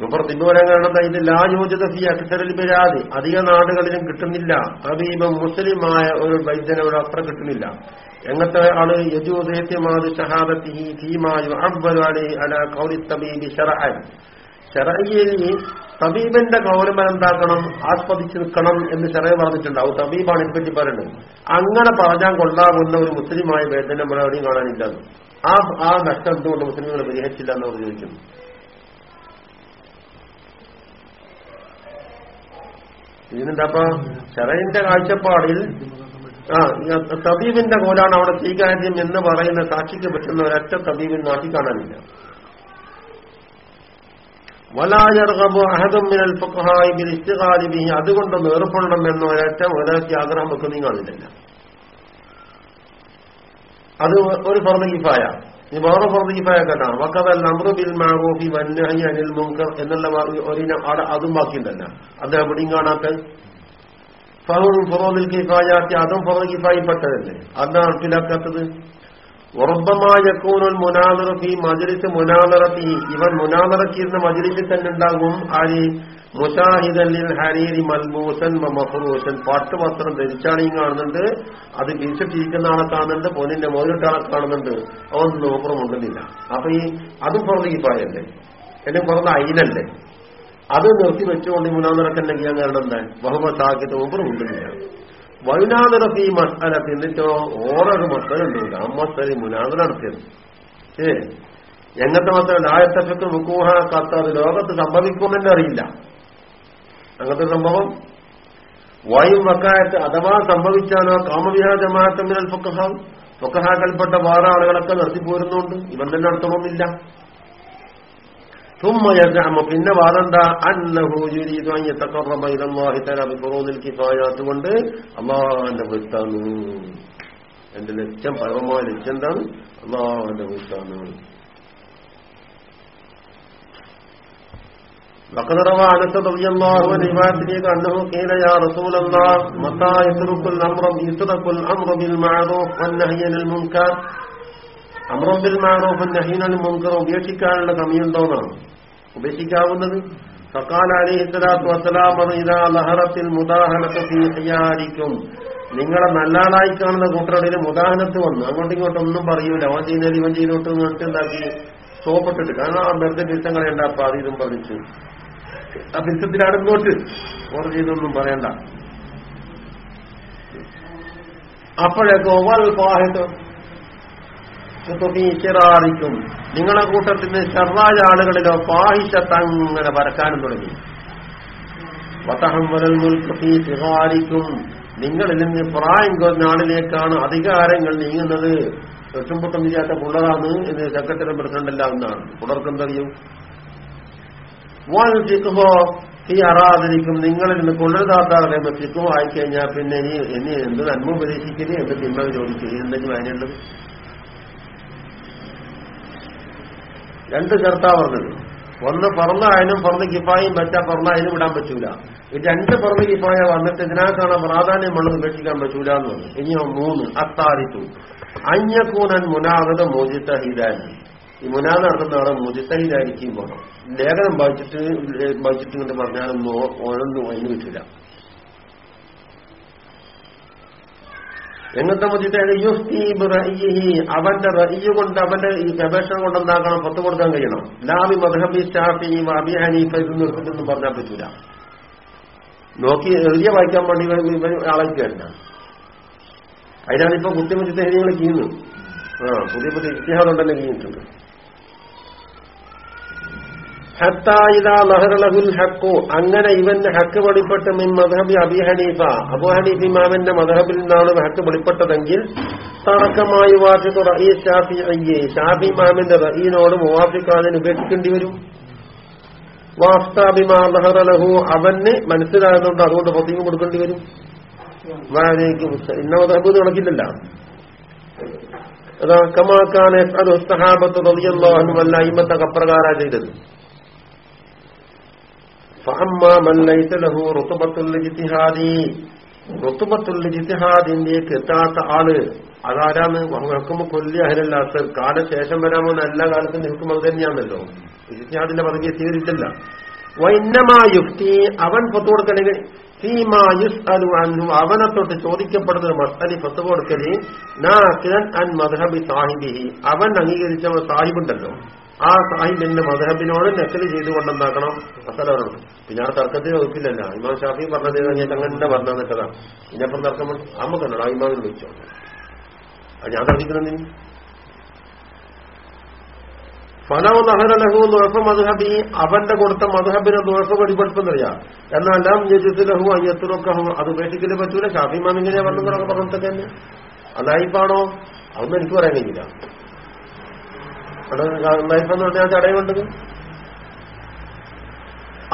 തിന്നൂരം കാരണം ഇത് ലായോജിത ഫി അക്സരൽ ബിരാദ്. അധിക നാടുകളിലും കിട്ടുന്നില്ല. ഹബീബം മുസ്ലിമായ ഒരു വൈദ്യനെ ഒരു അത്ര കിട്ടുന്നില്ല. എങ്ങനത്തെ ആൾ? യജൂദേത്യമാത് ഷഹാദത്തി ഫീമായു അബ്ബലി അല കൗരി തബീബി ഷറഅൻ ഷറയിൽ തബീബിന്റെ ഗൗരവം എന്താക്കണം? ആസ്വദിച്ച് നിൽക്കണം എന്ന് പറഞ്ഞിട്ടുണ്ട് പറഞ്ഞിട്ടുണ്ടാവും. തബീബാണ് ഇതിനെപ്പറ്റി പറയുന്നത് അങ്ങനെ പറഞ്ഞാൽ കൊള്ളാവുന്ന ഒരു മുസ്ലിമായ വേദന നമ്മളെവിടെയും കാണാനില്ല. ആ ആ നഷ്ടം എന്തുകൊണ്ട് മുസ്ലിങ്ങൾ പരിഹരിച്ചില്ല എന്നവർ ചോദിക്കുന്നു. ഇതിനെന്താപ്പ? ഷറയിന്റെ കാഴ്ചപ്പാടിൽ ആ തബീബിന്റെ കോലാണ് അവിടെ സ്വീകാര്യം എന്ന് പറയുന്ന സാക്ഷിക്ക് പറ്റുന്ന ഒരൊറ്റ തബീബിൻ നാട്ടിൽ കാണാനില്ല. വലായർഹബു അഹദമ്മിനൽ ഫുഖഹായി ബിൽ ഇസ്തിഖാലി ബിഹി എന്ന ഒരൊറ്റ ഒരൊറ്റ ആഗ്രഹം വെക്കുന്നീ കാണില്ല അത് ഒരു പറഞ്ഞ കിഫായ. ഈ വേറെ കേട്ടാ വക്കതൽ അമ്രു ബിൽ മാറൂഫി വന്നഹി അനിൽ മുങ്കർ എന്നുള്ള ഒരു അവിടെ അതും ബാക്കിയുണ്ടല്ല. അത് എവിടെയും കാണാത്ത ഫഹും ഫുറോദിൽ കിഫായാത്തി അതും ഫറദ് കിഫായിപ്പെട്ടതല്ലേ അതാണ് നടപ്പിലാക്കാത്തത് ഉറബമായക്കൂനുൽ മുനാദറത്തി മജുരിച്ച് മുനാദറത്തി ഇവൻ മുനാദറക്കിരുന്ന മജുരിച്ച് തന്നെ ഉണ്ടാകും. ഹരി മുഷാഹിദല്ലിൽ ഹരീരി മൽബൂസൻ മഫറൂസൻ പാട്ട് വസ്ത്രം ഈ കാണുന്നുണ്ട് അത് പിരിച്ചിട്ടിരിക്കുന്ന ആളെ കാണുന്നുണ്ട് പൊന്നിന്റെ മോതിരിട്ട ആളെ കാണുന്നുണ്ട് അവൻ നോപ്പുറം ഉണ്ടെന്നില്ല അപ്പൊ ഈ അതും പുറത്ത് ഈ പായല്ലേ എന്നെ പുറത്ത് അയിലല്ലേ? അത് നിർത്തി വെച്ചുകൊണ്ട് ഈ ഞാൻ കാരണം എന്താ ബഹുമ മുമ്പ് ഉണ്ടെന്നില്ല വൈനാദറഫി മസ്അല എന്നിട്ടോ ഓരോരു മസ്തലുണ്ട് ആ മസ്തല മുനാദ നടത്തിയത്. ഏ? എങ്ങനത്തെ മസ്തല ആയത്തഫത്ത് മുക്കൂഹ കത്ത് അത് ലോകത്ത് സംഭവിക്കുമെന്നെ അറിയില്ല. അങ്ങനത്തെ സംഭവം? വായും വക്കായത്ത് അഥവാ സംഭവിച്ചാലോ കാമവിഹാ ജമാഅത്തമ്മിനൽ ഫുക്കഹാവും പൊക്കഹാക്കൽപ്പെട്ട വേറെ ആളുകളൊക്കെ നിർത്തിപ്പോരുന്നുണ്ട്. ഇവൻ തന്നെ നടത്തണമെന്നില്ല ഇല അല്ലാഹി തആല ബിഫുറൂദിൽ കിഫായാത്ത് കൊണ്ട് അല്ലാഹുവിന്റെ പൊരുത്താണ് എന്റെ ലക്ഷ്യം പരമമായ ലക്ഷ്യം എന്താണ് അല്ലാഹുവിന്റെ പൊരുത്താണ് وقد روى انس رضي الله عنه روايه انه قيل يا رسول الله متى يترك الامر يترك الامر بالمعروف والنهي عن المنكر അമ്രം ബിൽ മാറൂഫ് നഹീനൽ മുൻകർ ഉപേക്ഷിക്കാനുള്ള സമയമുണ്ടോന്നാണ് ഉപേക്ഷിക്കാവുന്നത്. ഫക്കാൽ ഹിയാരിക്കും നിങ്ങളെ നല്ലാളായി കാണുന്ന കൂട്ടരുടെ മുദാഹനത്ത് വന്നു അങ്ങോട്ടും ഇങ്ങോട്ടും ഒന്നും പറയൂല. അവൻ ചെയ്യുന്നത് ഇവൻ ചെയ്തോട്ട് എന്നിട്ട് എന്താക്കി? സോപ്പിട്ടിട്ട്. കാരണം ആ വെറുതെ പിരുത്തങ്ങളെ ഉണ്ടാപ്പ അത് ഇതും പറഞ്ഞിട്ട്. ആ ഇങ്ങോട്ട്. ഓർഡർ ചെയ്തൊന്നും പറയണ്ട. അപ്പോഴേക്കോ വൽ പാഹിതം ചിറാറിക്കും നിങ്ങളെ കൂട്ടത്തിന് ചെറുതായ ആളുകളിലോ പാഹിഷത്തങ്ങനെ പരക്കാനും തുടങ്ങി. സിഹാരിക്കും നിങ്ങളിൽ നിന്ന് പ്രായം കുറഞ്ഞ ആളിലേക്കാണ് അധികാരങ്ങൾ നീങ്ങുന്നത്. വെട്ടുംപൊട്ടം ചെയ്യാത്ത പുള്ളതാണ് എന്ന് സെക്രട്ടറി പ്രസിഡന്റല്ല എന്നാണ്. പുലർക്ക് എന്തറിയും? സിഖോ ഈ അറാതിരിക്കും നിങ്ങളിൽ നിന്ന് കൊള്ളരുതാത്താറുടെ ചിക്കുമോ ആയിക്കഴിഞ്ഞാൽ പിന്നെ ഇനി ഇനി എന്ത് നന്മ ഉപദേശിക്കൽ? എന്ത് തിന്മ ചോദിക്കൽ? എന്തെങ്കിലും അതിനുള്ളത്? രണ്ട് ചേർത്താ പറഞ്ഞത്. ഒന്ന് പറന്ന അതിനും പറന്ന് കിഫായും പറ്റാ പറന്ന അതിനും വിടാൻ പറ്റൂല. രണ്ട് പറന്ന് കിഫായ വന്നിട്ട് ഇതിനകത്താണ് പ്രാധാന്യമുള്ളത് ഉപേക്ഷിക്കാൻ പറ്റൂല എന്ന് പറഞ്ഞു ഇനിയോ മൂന്ന് അത്താരിത്തു അഞ്ഞക്കൂനൻ മുനാഗത മോചിത്തഹിദാൻ ഈ മുനാദ് നടത്തുന്ന ആളെ മോചിത്തഹിദായിരിക്കും പോകണം ലേഖനം വായിച്ചിട്ട് വായിച്ചിട്ട് കൊണ്ട് പറഞ്ഞാലൊന്നും ഓരോന്നും അതിന് പറ്റില്ല എങ്ങനത്തെ മുജിത്തേക്ക് യുഫ്തി റയ്യിഹി അവന്റെ റയ്യ കൊണ്ട് അവന്റെ ഈ ഗവേഷണം കൊണ്ട് എന്താക്കണം? പത്ത് കൊടുക്കാൻ കഴിയണം. ലാബി മദ്ഹബി ഷാഫി അബി ഹനീഫ ഇത് പറഞ്ഞാൽ പറ്റൂല. നോക്കി എഴുതിയ വായിക്കാൻ വേണ്ടി ഇവർ ആളൊക്കെയല്ല അതിനാണ് ഇപ്പൊ കുട്ടി മുജിത്തേഹികൾ ചെയ്യുന്നു ആ പുതിയ പുതിയ ഇത്തിഹാദം തന്നെ ചെയ്യുന്നുണ്ട് ഹക്കു. അങ്ങനെ ഇവന്റെ ഹക്ക് വെളിപ്പെട്ട് മിൻ മധബി അബി ഹനീഫ. അബു ഹനീഫ് ഇമാമിന്റെ മധബിൽ നിന്നാണ് ഹക്ക് വെളിപ്പെട്ടതെങ്കിൽ തറക്കമായി വാസിത്തു ഷാഫി ഷാഫി ഇമാമിന്റെ റഈനോട് മുവാഫിക്കാതിന് ഉപേക്ഷിക്കേണ്ടി വരും. വാസ്താബിമാ ലഹു. അവന് മനസ്സിലായതുകൊണ്ട് അതുകൊണ്ട് പതിവ് കൊടുക്കേണ്ടി വരും. ഇന്ന മധബ് നടക്കില്ലല്ല അതാ കമാക്കാനെ അത് സഹാബത്ത് റളിയല്ലാഹു അൻഹു വല്ല അയിമത്തൊക്കെ അപ്രകാരം ചെയ്തത്. فأما എത്താത്ത ആൾ അതാരാന്ന് വഹക്കുമ്പോ കൊല്ലി അഹലല്ല സർ കാലശേഷം വരാമെന്ന് എല്ലാ കാലത്തും നിൽക്കും അത് തന്നെയാണല്ലോ. ഇജിത്തിഹാദിന്റെ പദവി സ്വീകരിച്ചില്ല വൈന്നമായുക്തി അവൻ പൊത്തു കൊടുക്കണെങ്കിൽ അവനെ തൊട്ട് ചോദിക്കപ്പെടുന്ന മസ്തലി ഫത്ത് കൊടുക്കൽ നാ കിരൺ അൻ മദ്ഹബി സാഹിബിഹി. അവൻ അംഗീകരിച്ച സാഹിബുണ്ടല്ലോ. ആ സാഹിബിന്റെ മദ്ഹബിനോട് നെക്കൽ ചെയ്തുകൊണ്ടെന്താക്കണം അസലവരുണ്ട് പിന്നെ ആ തർക്കത്തിന് വകുപ്പില്ലല്ല ഇമാം ഷാഫി പറഞ്ഞത് ഞാൻ അങ്ങനെ നിൽക്കതാ ഇനിയപ്പം തർക്കം അമ്മക്കല്ലോ ആ ഇമാമിന് വിളിച്ചോ? അത് ഞാൻ തർക്കിക്കുന്നതിന് ഫലവ് നഹര ലഹു ദുഴഫ് മധുഹബി അവന്റെ കൊടുത്ത മധുഹബിനെ ദുഴഫ് വെളിപ്പെടുത്തുന്നറിയാം എന്നാലും ലഹു അയ്യത്തുറക്കഹു അത് ഉപേക്ഷിക്കലേ പറ്റൂല. ഷാഫിമാൻ ഇങ്ങനെ പറഞ്ഞതൊക്കെ പറഞ്ഞിട്ടൊക്കെ തന്നെ അതായിപ്പാണോ അതൊന്നും എനിക്ക് പറയാൻ കഴിയില്ല അവിടെ ലൈഫെന്ന് പറഞ്ഞാൽ ചടയുണ്ടത്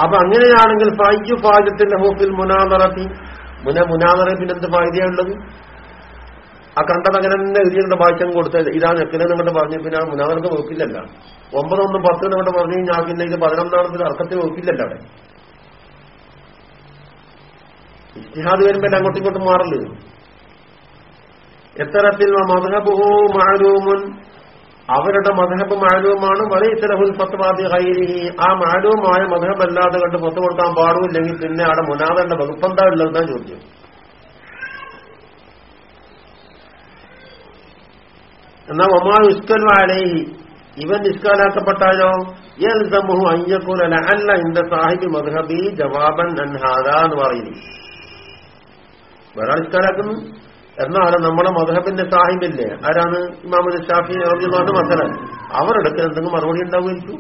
അപ്പൊ അങ്ങനെയാണെങ്കിൽ ഫൈജു ഫാജത്തിന്റെ ഹോപ്പിൽ മുനാമറത്തി. മുന പിന്നെ എന്ത് ഫായിദയുള്ളത് ആ കണ്ടതങ്ങനെ തന്നെ എഴുതിയുടെ ഭാഷ്യം കൊടുത്തത്. ഇതാ നെക്കിനെ നിങ്ങളുടെ പറഞ്ഞു പിന്നെ ആ മുനാദർക്ക് വകുപ്പില്ലല്ല ഒമ്പതൊന്നും പത്ത് നിങ്ങളുടെ പറഞ്ഞു ഞാൻ പിന്നെ ഇത് പതിനൊന്നാമത്തിൽ അർത്ഥത്തിൽ വെക്കില്ലല്ല അവിടെ. ഇഷ്ടിഹാദ് വരുമ്പോൾ അങ്ങോട്ടും ഇങ്ങോട്ടും മാറില്ല എത്തരത്തിൽ മധുഹബുഹോ മാലൂമുൻ അവരുടെ മധബ് മാലൂമാണ് വലൈസലഹുൽ ഫത്വാദി ഹൈരിഹി ആ മാലൂമായ മധബ് അല്ലാതെ കണ്ട് പത്ത് കൊടുക്കാൻ പാടില്ലെങ്കിൽ പിന്നെ അവിടെ മുനാദന്റെ വകുപ്പെന്താ ഉള്ളതെന്നാണ് ചോദ്യം. എന്നാ ഒമാ അലൈഹി. ഇവൻ നിസ്കാലാക്കപ്പെട്ടാലോ യൽസമുഹു അയ്യക്കൂല അല്ല ഇന്റെ സാഹിബ് മദ്ഹബി ജവാബൻ അൻഹാദ എന്ന് പറയുന്നു. വേറെ നിസ്കാലാക്കുന്നു എന്നാലും നമ്മുടെ മധുഹബിന്റെ സാഹിബില്ലേ ആരാണ് ഇമാമുൽ ഷാഫി റബിയുള്ളാന്റെ മസല അവരെടുക്കൽ എന്തെങ്കിലും മറുപടി ഉണ്ടാവുമായിരിക്കും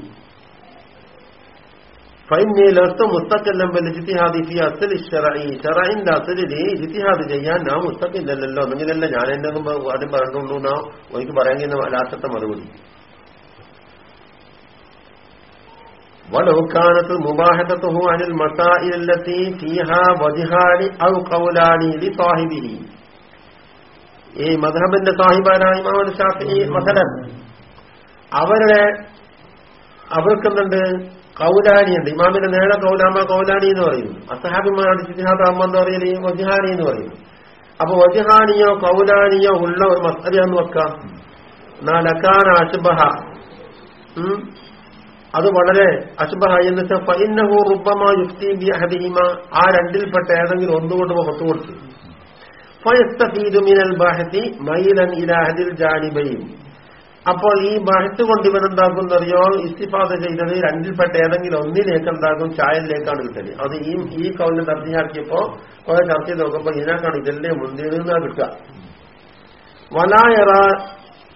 ഫൈനെ ലസ്തു മുസ്തക്കെല്ലാം വല്ല ജിത്തിഹാദി ഫി അസൽ ഷറഈ ഷറഈന്റെ അസലില് ജിത്തിഹാദ് ചെയ്യാൻ ഞാൻ മുസ്തക്കില്ലല്ലോ അങ്ങനെയല്ല ഞാൻ എന്നെ ആദ്യം പറഞ്ഞുള്ളൂ എന്നാ എനിക്ക് പറയാൻ കഴിയുന്ന ലാസ്റ്റത്തെ മറുപടി ولو كانت مباحثته عن المسائل التي فيها وجهان أو قولان لصاحبه ഈ മധബിന്റെ സാഹിബാനായ ഇമാമുൽ ഷാഫി മസലൻ. അവരുടെ അവർക്കെന്തുണ്ട് കൗലാനിയുണ്ട്. ഇമാമിന്റെ നേരെ കൗലാമ കൗലാനി എന്ന് പറയും. അസഹാബിമാരുടെ ജിഹാദ് അമ്മ എന്ന് പറയൽ? വജിഹാനി എന്ന് പറയും. അപ്പൊ വജിഹാനിയോ കൗലാനിയോ ഉള്ള ഒരു മസ്തരിയാന്ന് വെക്കാം. നാലക്കാന അശുബഹ. അത് വളരെ അശുബഹ എന്ന് വെച്ചാൽ റുബമ യുക്തി ബി ആ രണ്ടിൽപ്പെട്ട ഏതെങ്കിലും ഒന്നുകൊണ്ട് കൊടുത്തു. അപ്പോൾ ഈ ബഹത്ത് കൊണ്ട് ഇവനെന്താക്കും അറിയോ ഇസ്തിഫാദ ചെയ്തത് രണ്ടിൽപ്പെട്ട ഏതെങ്കിലും ഒന്നിലേക്ക് എന്താകും? ചായലിലേക്കാണ് കിട്ടൽ. അത് ഈ ഈ കൗലിനെ തർത്തിയാക്കിയപ്പോ കുറെ ചർച്ച ചെയ്ത് നോക്കുമ്പോ ഇതിനേക്കാണ് ഇതല്ലേ മുന്തിരുന്നാ കിട്ടുക. വലായറ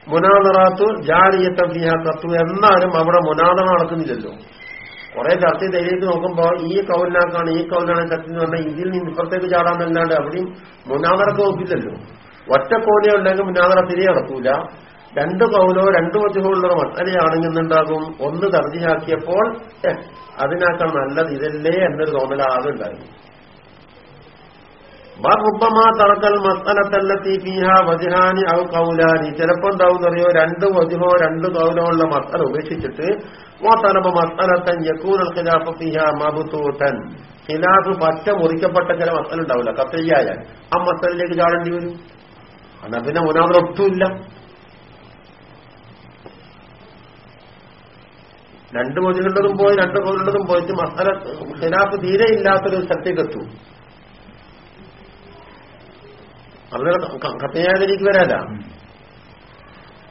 മുനാദറാത്തു ജാരിയത്ത ഫിഹാത്തു എന്നാലും അവിടെ മുനാദറ നടക്കുന്നില്ലല്ലോ കുറെ ചർച്ച ധൈര്യത്തിൽ നോക്കുമ്പോൾ നോക്കുമ്പോ ഈ കൗലിനാക്കാണ് ഈ കൗലിനാണ് ചർച്ച എന്ന് പറഞ്ഞാൽ ഇതിൽ നിന്ന് ഇപ്പുറത്തേക്ക് ചാടാന്നല്ലാണ്ട് അവിടെയും മുനാദറക്ക് നോക്കില്ലല്ലോ ഒറ്റ കോലിയോ ഉണ്ടെങ്കിൽ മുനാദറ തിരികെ നടക്കൂല. രണ്ട് കൗലോ രണ്ട് വച്ചുകൊണ്ടുള്ള മസലയാണെങ്കിൽ ഉണ്ടാകും ഒന്ന് തർജിയാക്കിയപ്പോൾ അതിനേക്കാൾ നല്ലത് ഇതല്ലേ എന്നൊരു തോന്നൽ ആകെ ഉണ്ടായിരുന്നു. ബറുബമാ തറക്കൽ മസലത്തല്ലത്തി ഫീഹ വജഹാനി ഔ കൗലാനി. ചിലപ്പോ എന്താവും അറിയോ? രണ്ട് വജുഹോ രണ്ട് കൗലോ ഉള്ള മസല ഉപേക്ഷിച്ചിട്ട് ഓ തലബ മസലത്തൻ യക്കൂനൽ ഖിലാഫ് പറ്റ മുറിക്കപ്പെട്ട ചില മസല ഉണ്ടാവില്ല കത്തയ്യായ ആ മസലിലേക്ക് ചാടേണ്ടി വരും. എന്നാ പിന്നെ മുനാദർ ഒട്ടുമില്ല. രണ്ട് മൊഴികളുള്ളതും പോയി രണ്ട് കോലുള്ളതും പോയിട്ട് മസല ഖിലാഫ് തീരെ ഇല്ലാത്തൊരു സ്ഥലത്തേക്ക് എത്തും. അവിടെ കത്തയാതിലേക്ക് വരാല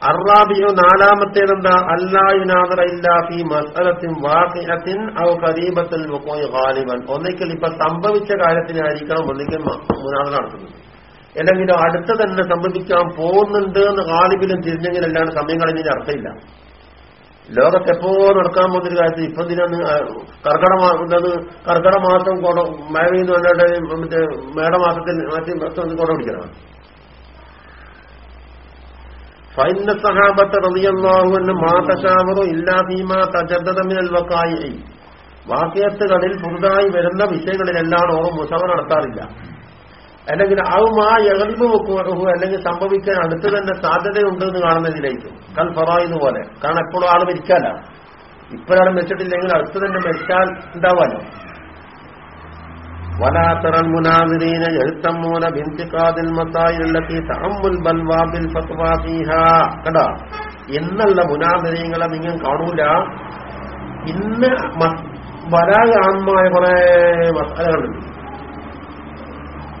അറാബിയോ നാലാമത്തേതെന്താ? എന്താ ഗാലിബൻ. ഒന്നിക്കൽ ഇപ്പൊ സംഭവിച്ച കാര്യത്തിനായിരിക്കണം ഒന്നിക്കൽ മുനാദറ നടത്തുന്നത്. എന്തെങ്കിലും അടുത്ത് തന്നെ സംഭവിക്കാൻ പോകുന്നുണ്ട് എന്ന് ഗാലിബിലും തിരിഞ്ഞെങ്കിലല്ലാണ്ട് സമയം കളഞ്ഞതിന് അർത്ഥമില്ല. ലോകത്ത് എപ്പോ നടക്കാൻ പോകുന്നൊരു കാര്യത്തിൽ ഇപ്പൊ ഇതിനാണ് കർക്കട കർക്കടമാസം കർക്കട മാസം മഴ പെയ്യുന്നു മറ്റേ മേടമാസത്തിൽ മാറ്റി കൊട പിടിക്കണം ഫൈന സഹാബത്ത് റതിയല്ലാഹുവിന് മാതശാവറോ ഇല്ലാ ഭീമ തജദ്ദമിനൽ വക്കായി വാക്യത്തുകളിൽ പുതുതായി വരുന്ന വിഷയങ്ങളിലെല്ലാം ഓർ മുഷവർ നടത്താറില്ല. അല്ലെങ്കിൽ ഔമാ എളിമ വെക്കുക അല്ലെങ്കിൽ സംഭവിക്കാൻ അടുത്ത് തന്നെ സാധ്യതയുണ്ട് എന്ന് കാണുന്നതിലേക്ക് കൽ ഫറായിന്ന് പോലെ. കാരണം എപ്പോഴും ആൾ മരിക്കാല ഇപ്പോഴാണ് മരിച്ചിട്ടില്ലെങ്കിൽ അടുത്ത് തന്നെ മരിച്ചാൽ ഉണ്ടാവാലോ എഴുത്തമ്മൂന ബിന്തിക്കാതിൽ മസായിലത്തി തഅമ്മുൽ ബൽവാബിൽ ഫത്വാ ഫീഹാ. കണ്ടോ? എന്നുള്ള മുനാദിരീങ്ങളെ നിങ്ങൾ കാണൂല. ഇന്ന് വരായ ആമായ കുറെ മസാലകളുണ്ട്.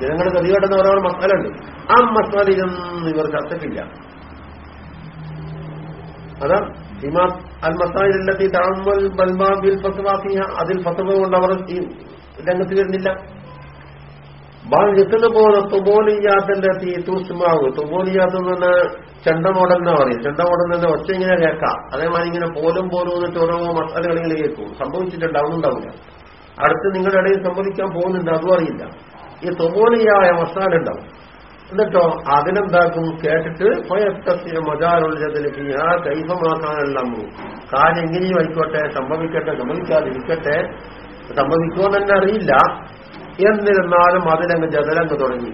ജനങ്ങൾ ഗതികെട്ടുന്ന ഓരോ മസാലുണ്ട് ആ മസാലയിലൊന്നും ഇവർ ചർച്ചയ്ക്കില്ല അതാ ഇമാ അൽ മസാലില്ലത്തി തഅമ്മുൽ ബൽമാബിൽ അതിൽ ഫത്വ കൊണ്ട് അവർ രംഗത്ത് വരുന്നില്ല. എത്തുന്ന പോലെ തുബോലിയാത്തിന്റെ തീ തൂസ്മാവ് തുബോലിയാത്ത് എന്ന് പറയും ചെണ്ടമോടൽ എന്ന് ഒച്ച ഇങ്ങനെ കേൾക്കാം. അതേമാതിരി ഇങ്ങനെ പോലും പോലും എന്നിട്ട് ഓരോ മസാലകൾ ഇങ്ങനെ കേൾക്കും. സംഭവിച്ചിട്ടുണ്ടാവും ഉണ്ടാവില്ല. അടുത്ത് നിങ്ങളുടെ ഇടയിൽ സംഭവിക്കാൻ പോകുന്നുണ്ട് അതും അറിയില്ല. ഈ തുബോലിയായ മസാല ഉണ്ടാവും. എന്നിട്ടോ അതിനെന്താക്കും? കേട്ടിട്ട് സ്വയത്തത്തിന് മജാരുള്ളതിന് ആ കൈഫമാക്കാനെല്ലാം കാര്യം എങ്ങനെയും ആയിക്കോട്ടെ സംഭവിക്കട്ടെ സംഭവിക്കാതിരിക്കട്ടെ. സംഭവിക്കുമെന്ന് തന്നെ അറിയില്ല. എന്നിരുന്നാലും അതിലങ്ങ് ജതലങ്ങ് തുടങ്ങി.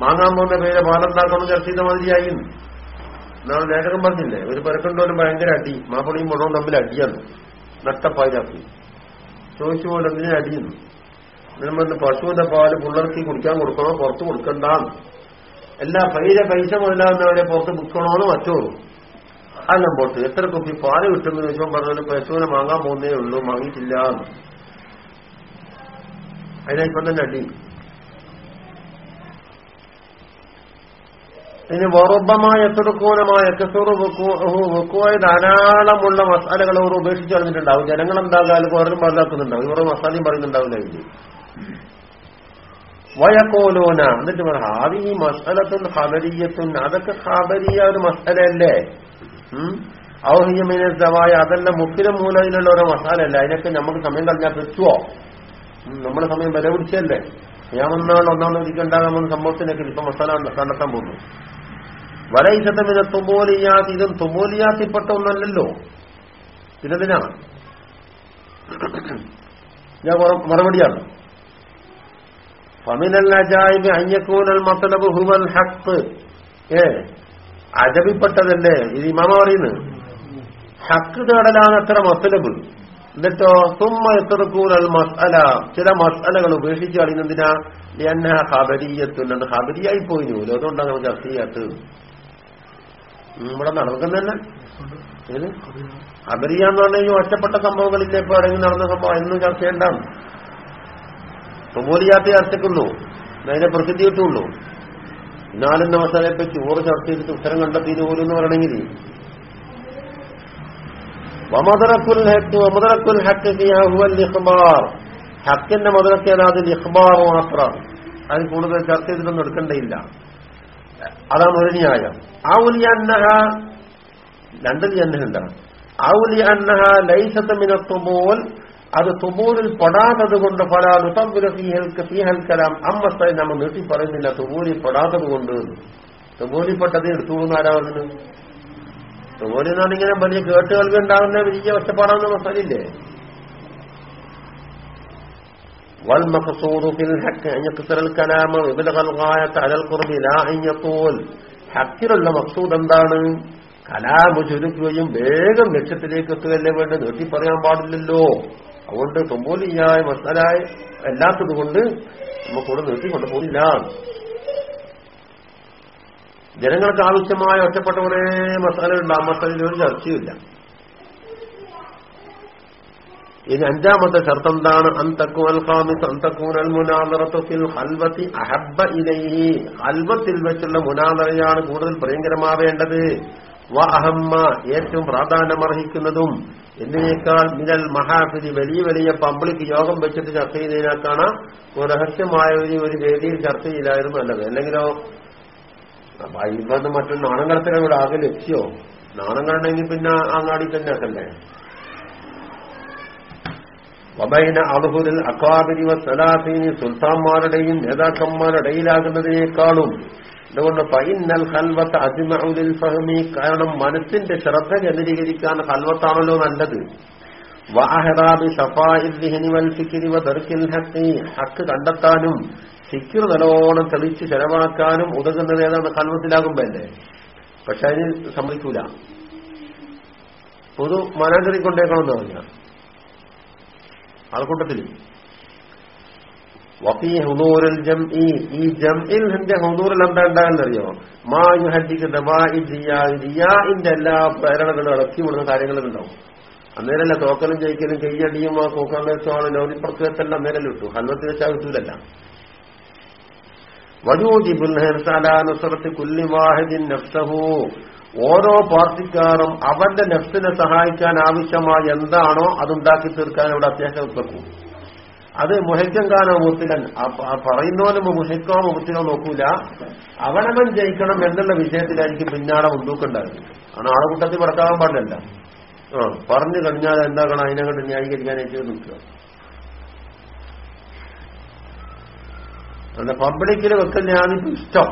മാങ്ങാൻ പോകുന്ന പേര് പാലുണ്ടാക്കണം ചർച്ച ചെയ്ത മാതിരിയായി. എന്നാണ് ലേഖകം പറഞ്ഞില്ലേ? ഒരു പെരക്കണ്ടോലും ഭയങ്കര അടി. മാപ്പിളയും മുഴവും തമ്മിൽ അടിയാണ്. നട്ടപ്പായിലാക്കി ചോദിച്ചു പോലെ എന്തിനെ അടിയുന്നു? നമ്മൾ പശുവിന്റെ പാൽ പിള്ളേർക്ക് കുടിക്കാൻ കൊടുക്കണോ? പുറത്ത് കൊടുക്കണ്ടാന്ന്. എല്ലാ പൈര പൈസ മുതലാകുന്നവരെ പുറത്ത് വിൽക്കണോന്ന് മറ്റോളും. അല്ല പോട്ട് എത്ര കുപ്പി പാൽ കിട്ടുമെന്ന് ചോദിച്ചപ്പോൾ പറഞ്ഞാലും പശുവിനെ വാങ്ങാൻ പോകുന്നേ ഉള്ളൂ വാങ്ങിയിട്ടില്ല അതിനായിപ്പം തന്നെ അടി ഇനി വറുബമായ എത്തുടുക്കൂലമായ വെക്കുവായ ധാരാളമുള്ള മസാലകൾ അവർ ഉപേക്ഷിച്ച് കളഞ്ഞിട്ടുണ്ടാവും ജനങ്ങൾ എന്താകാലും ഓരോരും പാലാക്കുന്നുണ്ടാവും ഇവർ മസാലയും പറയുന്നുണ്ടാവില്ല ഇതിൽ വയക്കോലോന. എന്നിട്ട് പറ ഹാവി മസലത്തും ഖബരിയത്തും അതൊക്കെ ഹബരിയ ഒരു മസലല്ലേ ഔഹിയമിനവായ അതെല്ലാം മുക്കിലും മൂലയിലുള്ള ഓരോ മസാലയല്ല? അതിനൊക്കെ നമുക്ക് സമയം കളഞ്ഞാൽ പറ്റുമോ നമ്മുടെ സമയം വില പിടിച്ചല്ലേ? ഞാൻ ഒന്നാൾ ഒന്നാം ഒന്നാമത് വന്ന സംഭവത്തിനൊക്കെ ഇപ്പൊ മസാല കണ്ടെത്താൻ പോകുന്നു. വലൈസത്തമിനെ തുമ്പോലിയാത്ത ഇതും തുമ്പോലിയാത്തിപ്പെട്ട ഒന്നല്ലല്ലോ. പിന്നെതിനാണ് ഞാൻ മറുപടിയാണ്. ഫമിനൽ അജായിബ് അഞ്ഞക്കൂനൽ മത്തലബ് ഹുവൽ ഹക്ക് ഏ? അജബിപ്പെട്ടതല്ലേ ഇത് ഇമാമ പറയുന്നത് ഹക്ക് തേടലാണ് എത്ര മസലബ് എന്നിട്ടോ തുമ്മ എത്തറക്കൂനൽ മസല ചില മസലകൾ ഉപേക്ഷിച്ച് കളയുന്നതിനാ എന്നെ ഹബരിയത്തുണ്ട് ഹബരിയായി പോയിനു. അതുകൊണ്ടാണ് നമുക്ക് ചർച്ച ചെയ്യാത്തത് ഇവിടെ നടക്കുന്നതന്നെ ഏത്? ഹബരിയ എന്ന് ഒറ്റപ്പെട്ട സംഭവങ്ങളില്ലേ? ഇപ്പൊ ഇറങ്ങി നടന്ന സംഭവം. എന്നും ചർച്ച ചെയ്യണ്ടാണ് തുമൂലിയാത്ത ചർച്ചക്കുള്ളൂ. അതിനെ പ്രസിദ്ധി കിട്ടുള്ളൂ നാലെന്ന നമസ്കാരം പറ്റി ചോറ് ചർച്ച ചെയ്തിട്ട് ഉത്തരം കണ്ടെത്തിയത് പോലും എന്ന് പറയണമെങ്കിൽ. വമദറക്കുൽ ഹക്ക് വമദറക്കുൽ ഹക്ക് ഇഖ്ബാർ. ഹക്കിന്റെ മുതലൊക്കെ അതിൽ ഇഖ്ബാർ മാത്രമാണ് അത് കൂടുതൽ ചർച്ച ചെയ്തിട്ടൊന്നും എടുക്കേണ്ടയില്ല അതാണ് ഒരു ന്യായം. ഔലി അന്നഹ രണ്ടിൽ ആ ഔലി അന്നഹ ലൈസത്ത് മിനത്തുപോൽ അത് തുബൂരിൽ പെടാത്തത് കൊണ്ട് പല ഫീഹൽ കലാം അമ്മത്തായി നമ്മൾ നീട്ടി പറയുന്നില്ല തുബൂരിൽ പെടാത്തത് കൊണ്ട് തുബൂരിൽപ്പെട്ടത് എടുത്തുകൊള്ളുന്ന ആരാവുന്നത് തുബൂരി എന്നാണ് ഇങ്ങനെ വലിയ കേട്ടുകേൾവി ഉണ്ടാകുന്ന വലിയ ഒറ്റപ്പാടാവുന്ന മസാലില്ലേ والمقصود في الحق أن يكسر الكلام ويبلغ الغاية على القرب لا أن يطول ഹക്കിലുള്ള മക്സൂദ് എന്താണ് കലാമ് ചുരുക്കുകയും വേഗം ലക്ഷ്യത്തിലേക്ക് എത്തുകയല്ലേ വേണ്ട നീട്ടി പറയാൻ പാടില്ലല്ലോ അതുകൊണ്ട് തൊമ്പോലിയായ മസാലായ അല്ലാത്തത് കൊണ്ട് നമുക്കിവിടെ നിർത്തിക്കൊണ്ട് പോകുന്നില്ല ജനങ്ങൾക്ക് ആവശ്യമായ ഒറ്റപ്പെട്ട കുറേ മസാലയുണ്ട് ആ മസാലയിൽ ഒരു ചർച്ചയില്ല ഇനി അഞ്ചാമത്തെ ഷർത്ത് എന്താണ്? അന്തക്കൂൽ ഖാമിസ് അന്തക്കൂനൽ മുനാദറത്തുൽ ഹൽവത്തി അഹബ്ബ ഇലൈഹി. ഹൽവത്തിൽ വെച്ചുള്ള മുനാദറയാണ് കൂടുതൽ പ്രിയങ്കരമാവേണ്ടത് വ അഹമ്മ ഏറ്റവും പ്രാധാന്യമർഹിക്കുന്നതും എന്തിനേക്കാൾ മിനൽ മഹാഫിലി വലിയ വലിയ പബ്ലിക് യോഗം വെച്ചിട്ട് ചർച്ച ചെയ്യുന്നതിനേക്കാണ് രഹസ്യമായ ഒരു ഒരു വേദിയിൽ ചർച്ച ചെയ്തായിരുന്നു നല്ലത്. അല്ലെങ്കിലോ ഇവന്ന് മറ്റൊരു നാണങ്ങളത്തിനെ ഇവിടെ ആകെ ലക്ഷ്യോ? നാണം കണ്ടെങ്കിൽ പിന്നെ നാടി തന്നെ ആക്കണ്ടേ? വബൈന അളുഹുരിൽ അക്കാബിരി സുൽത്താന്മാരുടെയും സുൽത്താൻമാരുടെയും നേതാക്കന്മാരുടെയിലാകുന്നതിനേക്കാളും അതുകൊണ്ട് പൈന്നൽ ഹൽവത്ത് അജിമഉലിൽ ഫഹമി. കാരണം മനസ്സിന്റെ ശ്രദ്ധ കേന്ദ്രീകരിക്കാൻ ഹൽവത്താണല്ലോ നല്ലത്. ഹക്ക് കണ്ടെത്താനും സിക്കിർ നല്ലോണം തെളിച്ച് ചെലവാക്കാനും ഉതകുന്നത് ഏതാണ്? ഹൽവത്തിലാകുമ്പല്ലേ പക്ഷെ അതിന് സമ്മതിക്കൂല പൊതു മനാന്തരിക്കൊണ്ടേക്കണമെന്ന് പറഞ്ഞ. ആൾക്കൂട്ടത്തിൽ വഫീ ഹുദൂറിൽ ജംഇ. ഈ ജംഇൽ ഹിന്റെ ഹുദൂറിൽ എന്താ ഉണ്ടാകുന്നറിയോ മാ യുഹദ്ദിക്ക് ദബാഇ റിയാഇന്റെ എല്ലാ പ്രേരണകളും ഇളക്കി വിടുന്ന കാര്യങ്ങളും ഉണ്ടാവും. അന്നേരല്ല തോക്കലും ജയിക്കലും കയ്യടിയും ആ കൂക്കാൻ വെച്ചോളം വെച്ചല്ല അന്നേരം കിട്ടു ഹൽവത്ത് വെച്ചാൽ കിട്ടൂലല്ല വജൂജിബുൽ നുസറത്ത് കുല്ലി വാഹിദിൻ നഫ്സഹു. ഓരോ പാർട്ടിക്കാരും അവന്റെ നെഫ്സിനെ സഹായിക്കാൻ ആവശ്യമായ എന്താണോ അതുണ്ടാക്കി തീർക്കാൻ ഇവിടെ അത്യാവശ്യം വെക്കും അത് മുഹയ്ക്കങ്കാനോ മുത്തിലൻ പറയുന്നവനും മുഹയ്ക്കോ മുത്തിലോ നോക്കൂല. അവനവൻ ജയിക്കണം എന്നുള്ള വിഷയത്തിലായിരിക്കും പിന്നാലെ മുന്തൂക്കുണ്ടായിരുന്നു കാരണം ആളെ കൂട്ടത്തിൽ പുറത്താകാൻ പാടില്ല ആ പറഞ്ഞു കഴിഞ്ഞാൽ എന്താകണം അതിനെ കണ്ട് ന്യായീകരിക്കാനായിട്ട് നിൽക്കുക അതുകൊണ്ട് പബ്ലിക്കിൽ വെക്കുന്നതാണ് ഇഷ്ടം.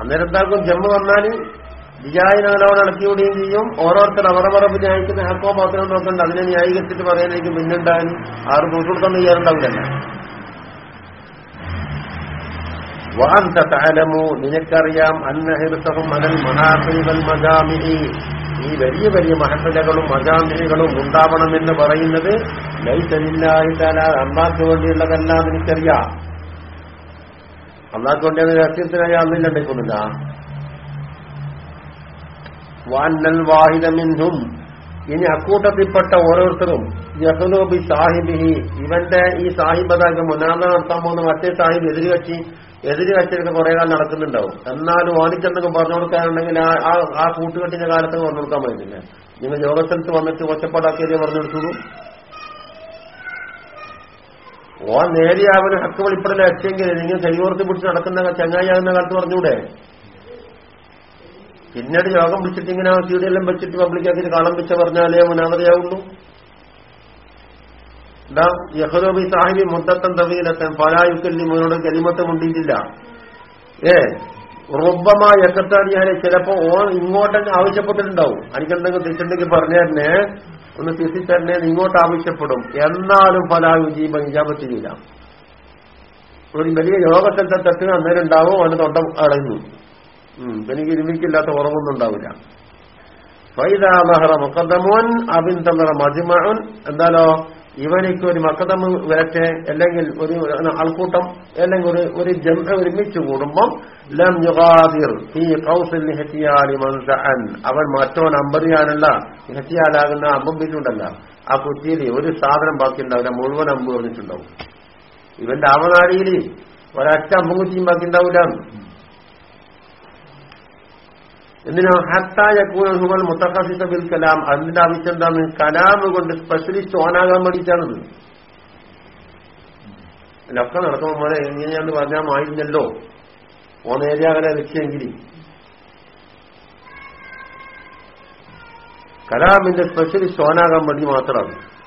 അന്നേരം എന്താക്കും? ജമ്മു വന്നാൽ വിജായനകളോട് ഇളക്കിവിടുകയും ചെയ്യും. ഓരോരുത്തർ അവറവറപ്പ് ന്യായിക്കുന്ന ആക്കോ പാത്രം നോക്കണ്ട. അതിനെ ന്യായീകരിച്ചിട്ട് പറയാനായിരിക്കും പിന്നുണ്ടാകാൻ ആറ് കൂട്ടുകൊടുത്തൊന്നും ചെയ്യാറുണ്ടാവില്ലല്ലോ വാന്ത നിനക്കറിയാം അന്നഹിർത്തവും അനൽ മഹാസൈവൽ മജാമിഹി ഈ വലിയ വലിയ മഹസലകളും മജാമിഹികളും ഉണ്ടാവണമെന്ന് പറയുന്നത് ലൈസലില്ലായിട്ടാൽ അള്ളാഹ്ക്ക് വേണ്ടിയുള്ളതല്ല നിനക്കറിയാം അള്ളാഹ്ക്ക് വേണ്ടി രഹസ്യത്തിനായി അന്നില്ലണ്ടിക്കുന്നില്ല വാഹിദമിൻഹും ഇനി അക്കൂട്ടത്തിൽപ്പെട്ട ഓരോരുത്തരും യഹ്ലോബി സാഹിബിഹി ഇവന്റെ ഈ സാഹിബതാക്ക് മുനാദ നടത്താൻ പോകുന്ന മറ്റേ സാഹിബ് എതിരി കച്ചി എതിരി കക്ഷിയൊക്കെ കുറെ കാലം നടക്കുന്നുണ്ടാവും. എന്നാലും ഓനിക്കെന്തൊക്കെ പറഞ്ഞു കൊടുക്കാനുണ്ടെങ്കിൽ ആ കൂട്ടുകെട്ടിന്റെ കാലത്ത് പറഞ്ഞു കൊടുക്കാൻ പറ്റില്ല. നിങ്ങൾ യോഗസ്ഥലത്ത് വന്നിട്ട് ഒച്ചപ്പാടാക്കിയതേ പറഞ്ഞു കൊടുത്തുള്ളൂ. ഓ നേരിയ അവന് ഹക്ക് വെളിപ്പെടൽ അച്ചെങ്കിൽ നിങ്ങൾ കൈകോർത്തി പിടിച്ച് നടക്കുന്ന ചങ്ങായി ആകുന്ന കാലത്ത് പറഞ്ഞൂടെ പിന്നീട് യോഗം വിളിച്ചിട്ട് ഇങ്ങനെ സീഡിയെല്ലാം വെച്ചിട്ട് പബ്ലിക്കാക്കിയിട്ട് കളം വെച്ച പറഞ്ഞാലേ മുനാമതയാവുള്ളൂ എന്താ യഹദോബി സാഹിബി മുദ്ദത്തൻ തവീലത്തൻ പലായുക്കല്ലി മോനോട് കരിമത്ത് മുണ്ടിയിട്ടില്ല. ഏ റുബമ ഞാൻ ചിലപ്പോ ഓ ഇങ്ങോട്ട് ആവശ്യപ്പെട്ടിട്ടുണ്ടാവും. എനിക്കെന്തെങ്കിലും തിരിച്ചുണ്ടെങ്കിൽ പറഞ്ഞു തന്നെ ഒന്ന് തിരിച്ചറിനെ ഇങ്ങോട്ട് ആവശ്യപ്പെടും. എന്നാലും ഫലായുജീബ ഇജാപത്തില്ല ഒരു വലിയ യോഗത്തിൽ തട്ടിന് അന്നേരം ഉണ്ടാവും അവന് തൊണ്ട അടഞ്ഞു എനിക്ക് ഇരുമിക്കില്ലാത്ത ഉറവൊന്നും ഉണ്ടാവില്ല. ഫൈദാമഹറ മുക്കദ്ദമോൻ അബിൻ തമറ മജിമോൻ എന്താലോ ഇവനിക്ക് ഒരു മക്കദമ് വരട്ടെ അല്ലെങ്കിൽ ഒരു ആൾക്കൂട്ടം അല്ലെങ്കിൽ ഒരു ഒരു ജംഹ ഒരുമിച്ച് കൂടുമ്പം ലം യുഗാദിർ ഈ കൗസൽ അവൻ മറ്റോൻ അമ്പറിയാനല്ല ഹെറ്റിയാലാകുന്ന അമ്പമ്പിട്ടുണ്ടല്ല ആ കുറ്റിയിൽ ഒരു സാധനം ബാക്കിയുണ്ടാവില്ല മുഴുവൻ അമ്പ് പറഞ്ഞിട്ടുണ്ടാവും ഇവന്റെ അവനാടിയിൽ ഒരൊറ്റ അമ്പും കുറ്റിയും ബാക്കി ഉണ്ടാവില്ല എന്തിനാ? ഹത്തായ സുഖൽ മുത്തഖസിത്ത ബിൽ കലാം. അതിന്റെ ആവശ്യം എന്താണ്? കലാം കൊണ്ട് സ്പെഷ്യലിസ്റ്റ് ഓനാകാൻ വേണ്ടിയിട്ടാണത്. ലൊക്കെ നടക്കുമ്പോൾ മോനെ എങ്ങനെയാന്ന് പറഞ്ഞാൽ മായിരുന്നല്ലോ ഓൻ ഏരിയാകലെ ലക്ഷ്യമെങ്കിൽ കലാമിന്റെ സ്പെഷ്യലിസ്റ്റ് ഓനാകാൻ വേണ്ടി മാത്രമാണ്.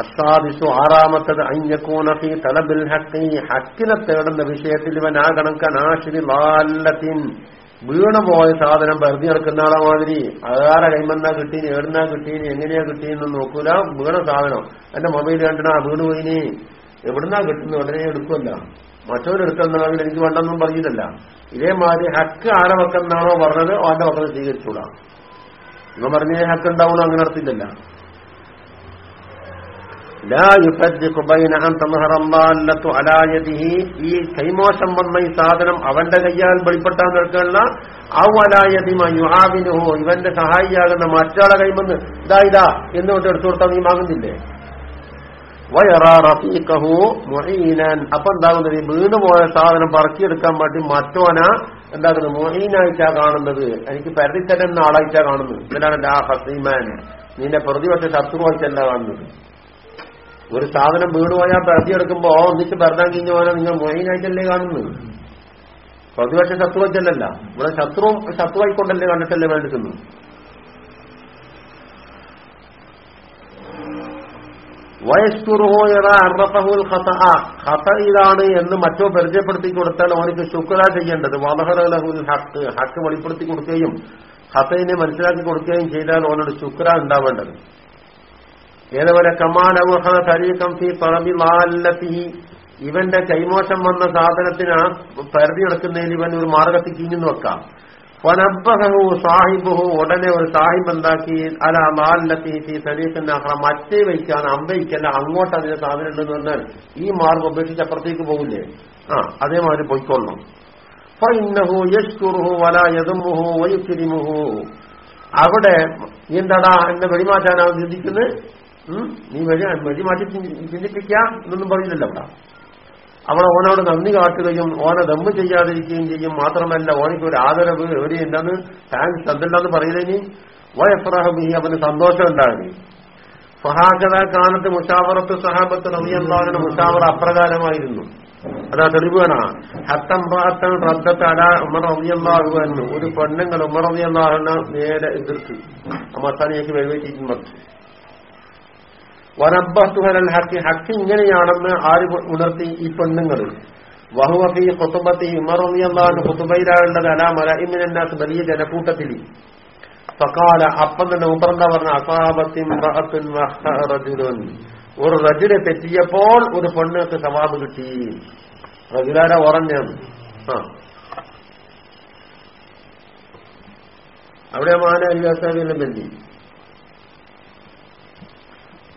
അസാദിസു ആറാമത്തത് അഞ്ഞക്കൂണഫി തലബിൽ ഹക്കി ഹക്കിനെ തേടുന്ന വിഷയത്തിൽ ഇവൻ ആ കണക്കനാശിരി വീണ വീണുപോയ സാധനം വെറുതെ നടക്കുന്ന ആളെ മാതിരി. അതാരെ കൈമന്നാ കിട്ടീന് എവിടുന്നാ കിട്ടീന് എങ്ങനെയാ കിട്ടീന്ന് നോക്കൂല. വീണ സാധനം. എന്റെ മൊബൈൽ കണ്ടിനാ വീണ് പോയിന്. എവിടുന്നാ കിട്ടുന്നു ഉടനെ എടുക്കുമല്ല മറ്റവരെടുക്കുന്നാണെങ്കിൽ എനിക്ക് വേണ്ടെന്നും പറഞ്ഞിട്ടല്ല. ഇതേമാതിരി ഹക്ക് ആരെ വക്കെന്നാണോ പറഞ്ഞത്? അവന്റെ വക്കൽ സ്വീകരിച്ചൂടാ. നിങ്ങൾ പറഞ്ഞ ഹക്ക് ഉണ്ടാവുന്നു അങ്ങനെ നടത്തിയില്ല ഈ കൈമോശം വന്ന ഈ സാധനം അവന്റെ കയ്യാൽ വെളിപ്പെട്ടാൻ നിൽക്കാനുള്ള ഔവലായതിമ യുഹാബിനുഹോ ഇവന്റെ സഹായിയാകുന്ന മറ്റാളെ കൈമന്ന് ഇതാ ഇതാ എന്നുകൊണ്ട് എടുത്തു കൊടുത്താൽ നീ വാങ്ങുന്നില്ലേ? അപ്പൊ എന്താകുന്നത്? ഈ വീണുപോയ സാധനം പറക്കിയെടുക്കാൻ വേണ്ടി മറ്റോന എന്താകുന്നത്? മൊഹീനായിട്ടാ കാണുന്നത്. എനിക്ക് പരിധിത്തരുന്ന ആളായിട്ടാ കാണുന്നത്. ഇതിലാണ് നിന്റെ പ്രതിപക്ഷ ശത്രുവായിട്ടല്ല കാണുന്നത്. ഒരു സാധനം വീണുപോയാൽ പ്രതിയെടുക്കുമ്പോ ഒന്നിച്ച് ഭരണം കഴിഞ്ഞ പോലെ നിങ്ങൾ മൊയിനായിട്ടല്ലേ കാണുന്നത്? പ്രതിപക്ഷ ശത്രുവച്ചല്ലല്ല ഇവിടെ ശത്രുവും ശത്രുവായിക്കൊണ്ടല്ലേ കണ്ടിട്ടല്ലേ വേണ്ടിക്കുന്നു ഇതാണ് എന്ന് മറ്റോ പരിചയപ്പെടുത്തി കൊടുത്താൽ അവനക്ക് ശുക്ര ചെയ്യേണ്ടത്. വലഹറലഹുൽ ഹക്ക് ഹക്ക് വെളിപ്പെടുത്തി കൊടുക്കുകയും ഹത്തയിനെ മനസ്സിലാക്കി കൊടുക്കുകയും ചെയ്താൽ അവനോട് ശുക്ര ഉണ്ടാവേണ്ടത്. ഏതുപോലെ കമാലവുഹ തരീക്കം ഫി പറബിലാലത്തി ഇവന്റെ കൈമോശം വന്ന സാധനത്തിന് പരിധി നടക്കുന്നതിൽ ഇവൻ ഒരു മാർഗത്തിൽ കിഞ്ഞു വെക്കാം പൊനബഹു സാഹിബുഹു ഉടനെ ഒരു സാഹിബ് എന്താക്കി? അല മാലത്തി ഫി സരീഖിന്റെ മറ്റേ വയ്ക്കാൻ അമ്പയിക്കല്ല അങ്ങോട്ട് അതിന്റെ സാധനം ഉണ്ടെന്ന് പറഞ്ഞാൽ ഈ മാർഗം ഉപേക്ഷിച്ച് അപ്പുറത്തേക്ക് പോകില്ലേ? ആ അതേമാതിരി പൊയ്ക്കൊള്ളണം. ഫൈന്നഹു യഷ്കുറുഹു വല യദുമുഹു വയുക്കിരിമുഹു അവിടെ എന്താടാ എന്നെ വെടിമാറ്റാനാണ് ചിന്തിക്കുന്നത്? നീ വഴി മാറ്റി ചിന്തിപ്പിക്കുക എന്നൊന്നും പറഞ്ഞില്ലല്ലോ അവിടെ. അവിടെ ഓനോട് നന്ദി കാട്ടുകയും ഓനെ ദമ്മ് ചെയ്യാതിരിക്കുകയും ചെയ്യും. മാത്രമല്ല ഓനയ്ക്ക് ഒരു ആദരവ് ഒരു എന്താന്ന് താങ്ക്സ് എന്തെല്ലാന്ന് പറയുന്നതിന് വയഫ്രഹബി അവന് സന്തോഷം ഉണ്ടാകും. സഹാഗത കാലത്ത് മുഷാവറത്ത് സഹാബത്ത് റബിയല്ലാവിന്റെ മുഷാവറ അപ്രകാരമായിരുന്നു. അതാ തെളിവാണ് ഹത്തം പ്രാത്തൻ റദ്ദത്ത് അല ഉമർ റബിയല്ലാഹു എന്ന് ഒരു പെണ്ണുങ്ങൾ ഉമർ റബിയല്ലാഹുനെ നേരെ എതിർത്ത്. മസാനിയേക്ക് വെളിവേറ്റിട്ടും വനബ്ബത്തുഹൽ ഹക്കി ഹക്ക് ഇങ്ങനെയാണെന്ന് ആര് ഉണർത്തി ഈ പെണ്ണുങ്ങൾ വഹുവഫി കുത്തുബത്തി ഉമർ റബിയല്ലാഹു കുത്തുബയിലാണുള്ളത് അല മലയിമിനാസ് വലിയ ജനക്കൂട്ടത്തിൽ ഫക്കാല അപ്പം തന്നെ ഉമർ എന്താ പറഞ്ഞ അസാബത്തി റഅത്തുൻ വഹ്ത റജുലുൻ. ഒരു റജുലെ തെറ്റിയപ്പോൾ ഒരു പെണ്ണുക്ക് സവാബ് കിട്ടി. റജുലാര ഉറഞ്ഞാണ് ആ. അവിടെ മാന അലിയാസാബിന്റെ ബന്ധി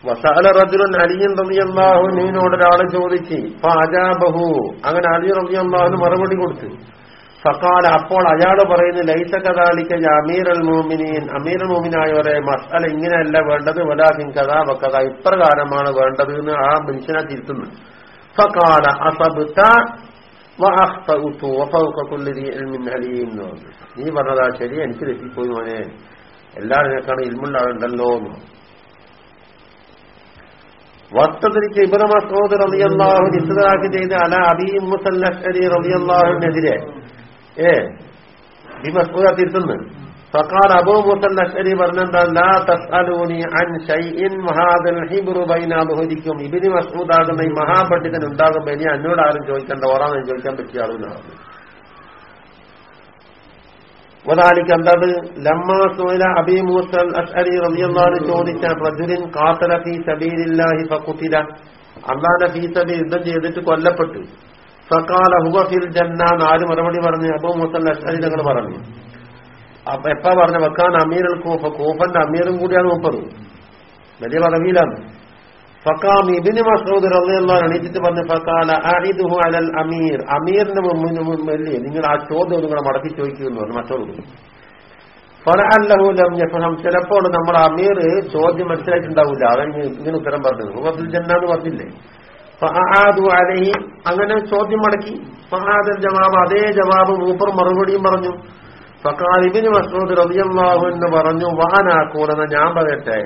വസാല റജുലൻ അലിയൻ റബിയല്ലാഹു നീനോട് ഒരാളെ ചോദിച്ച് അജാബഹു അങ്ങനെ അലി റബിയല്ലാഹുന് മറുപടി കൊടുത്തു. ഫക്കാല അപ്പോൾ അയാൾ പറയുന്നു ലൈസ കഥാലിക്ക അമീർ അൽ മോമിനീൻ അമീർ മോമിനായവരെ മസാല ഇങ്ങനെയല്ല വേണ്ടത് വലാഹിൻ കഥാ വക്കഥ ഇപ്രകാരമാണ് വേണ്ടത് എന്ന് ആ മനുഷ്യനെ തിരുത്തുന്നു. ഫക്കാല അസബുത്ത നീ പറഞ്ഞതാ ശരി എനിക്ക് തെറ്റിപ്പോയി മോനെ. എല്ലാവരും ഇൽമുള്ള ആളുണ്ടല്ലോ എന്ന് വസ്തുതിരിച്ച് ഇബ്ര മസൂദ് റളിയല്ലാഹു ഇസ്തദാഖ് ചെയ്ത അല അബീ മുസല്ലി റളിയല്ലാഹുവിനെതിരെ ഏ ഈ മസൂദ തിരുത്തുന്നു فقال അബൂ മുസൽ അശ്അരി പറഞ്ഞെന്താ ലാ തസ്അലൂനി അൻ ഷൈഇൻ വഹാദൽ ഹിബ്റു ബൈന അദ്ഹുരിക്കും ഇബ്നു മസ്ഊദ് ആകുന്ന ഈ മഹാപണ്ഡിതൻ ഉണ്ടാകുമ്പോൾ ഇനി എന്നോട് ആരും ചോദിക്കേണ്ട ഓറാന്ന് ചോദിക്കാൻ പറ്റിയ ആളുകളാണ് എന്തത് ലമ്മാ സുഇല അബീ മൂസൽ അഷ്അരി റളിയല്ലാഹു ചോദിച്ച റജുലിൻ ഖാതല ഫീ സബീലില്ലാഹി ഫഖുതില അല്ലാഹുവിന്റെ ഫീ സബീൽ യുദ്ധം ചെയ്തിട്ട് കൊല്ലപ്പെട്ടു. ഫഖാല ഹുവ ഫിൽ ജന്ന നാല് മറുപടി പറഞ്ഞു അബൂ മൂസൽ അഷ്അരി തങ്ങൾ പറഞ്ഞു. അപ്പൊ എപ്പാ പറഞ്ഞ? വെക്കാൻ അമീറുൽ കൂഫ. കൂഫന്റെ അമീറും കൂടിയാണ് മൂപ്പത് വലിയ പദവിയിലാണ്. ഫക്കാം ഇബിന് മസൂദ് റളിയല്ലാഹു എണീറ്റിട്ട് പറഞ്ഞു ഫക്കാല അഇദുഹു അലൽ അമീർ. അമീറിന്റെ മുമ്പില്ലേ നിങ്ങൾ ആ ചോദ്യം നിങ്ങളെ മടക്കി ചോദിക്കുന്നു പറഞ്ഞു മറ്റോട് ഫലഅല്ലഹു ലം യഫഹം. ചിലപ്പോൾ നമ്മൾ അമീർ ചോദ്യം മനസ്സിലായിട്ടുണ്ടാവില്ല. അവൻ ഇങ്ങനെ ഉത്തരം പറഞ്ഞത്. ഹുവഫിൽ ജന്ന എന്ന് പറഞ്ഞില്ലേ? ഫഅആദു അലൈഹി. അങ്ങനെ ചോദ്യം മടക്കി. ഫഹാദൽ ജവാബ്. അതേ ജവാബ് മൂപ്പർ മറുപടിയും പറഞ്ഞു. ഫക്കാലിബിന് മസൂദ് റളിയല്ലാഹു എന്ന് പറഞ്ഞു വാനാക്കൂടെന്ന് ഞാൻ പറയട്ടെ?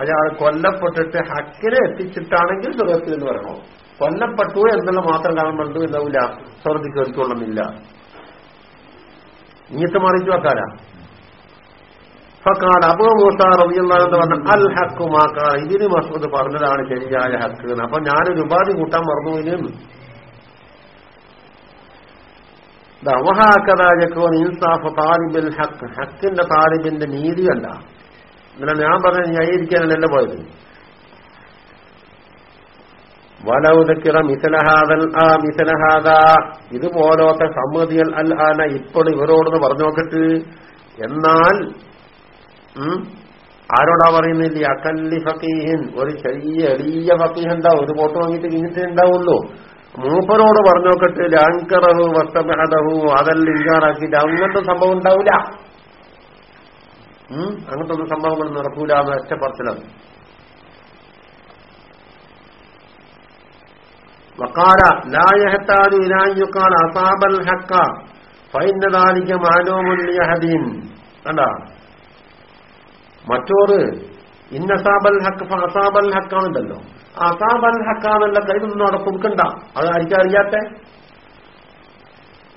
അയാൾ കൊല്ലപ്പെട്ടിട്ട് ഹക്കിനെ എത്തിച്ചിട്ടാണെങ്കിൽ സ്വർഗത്തിൽ എന്ന് പറയണോ കൊല്ലപ്പെട്ടു എന്നുള്ള മാത്രം കാണാൻ കണ്ടു എന്നാവില്ല. സ്വർഗത്തിൽ കയറിക്കൊള്ളുന്നില്ല ഇങ്ങനത്തെ മറിച്ചു വെക്കാല ഫക്കാൽ അബൂ മൂസ റബിയല്ലാഹു എന്ന് പറഞ്ഞ അൽ ഹക്കു മാക്കാർ ഇതിന് മസൂദ് പറഞ്ഞതാണ് ശരിയായ ഹക്ക് അപ്പൊ ഞാനൊരു ഉപാധി കൂട്ടാൻ മറന്നു ഇനിയും താലിബിൽ ഹക്ക് ഹക്കിന്റെ താലിബിന്റെ നീതി കണ്ട ഇങ്ങനെ ഞാൻ പറഞ്ഞ ന്യായീകരിക്കാനല്ല പോയത്. വലൗദക്കിറ മിസലഹാദൽ ആ മിസലഹാദ ഇതുപോലത്തെ സമ്മതികൾ അൽ ആന ഇപ്പോൾ ഇവരോടൊന്ന് പറഞ്ഞു നോക്കട്ട് എന്നാൽ ആരോടാ പറയുന്നില്ല അക്കല്ലി ഫക്കീഹിൻ ഒരു ചെറിയ എളിയ ഫക്കീഹ് ഉണ്ടാവും ഒരു ഫോട്ടോ വാങ്ങിയിട്ട് ഇങ്ങനത്തെ ഉണ്ടാവുള്ളൂ. മൂപ്പരോട് പറഞ്ഞു നോക്കട്ടെ ലാങ്കറഹു വസ്തബഹദഹു അതെല്ലാം ഇൻകാറാക്കിയിട്ട് അങ്ങനത്തെ സംഭവം ഉണ്ടാവില്ല അങ്ങനത്തെ ഒന്നും സംഭവങ്ങൾ നടക്കൂല എന്ന് ഒറ്റ പറച്ചിലാണ്. വക്കാല ലായഹത്താദി ഇലായുക്കാൽ അസാബൽ ഹക്ക ഫൈനദാലിക മാനോമുല്യഹദീൻ കണ്ട? മറ്റോറ് ഇന്നസാബൽ ഹക്ക് അസാബൽ ഹക്കാണുണ്ടല്ലോ. അസാബൽ ഹക്കാന്നുള്ള കയ്യിലൊന്നും അവിടെ കൊടുക്കണ്ട. അത് ആർക്കറിയാത്ത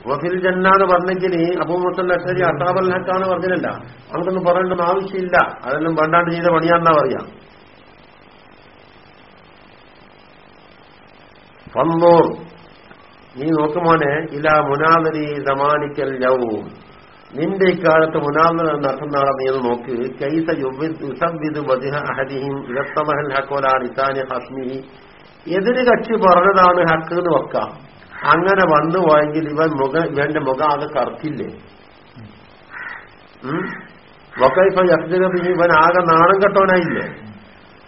വഫിൽ ജന്നാന്ന് പറഞ്ഞെങ്കിൽ അബൂമുത്തല്ല ശരി അസാബൽ ഹക്കാന്ന് പറഞ്ഞില്ല അങ്ങനൊന്നും പറയേണ്ടെന്ന് ആവശ്യമില്ല. അതെല്ലാം വേണ്ടാണ്ട് ചെയ്ത പണിയാന്നാ പറയാ. നീ നോക്കുമോനെ ഇല മുനാദരി ദമാനിക്കൽ ജവും നിന്റെ ഇക്കാലത്ത് മുനാദന നടത്തുന്ന നീ അത് നോക്ക്. കൈസ ഹസ്മിഹി. എതിര് കക്ഷി പറഞ്ഞതാണ് ഹക്ക് എന്ന് വെക്കാം. അങ്ങനെ വന്നു പോയെങ്കിൽ ഇവൻ മുഖ ഇവന്റെ മുഖം അത് കറുത്തില്ലേ? ഉം? വക്കൈഫ യഹ്ജനബിഹി ഇവൻ ആകെ നാണം കെട്ടവനായില്ലേ?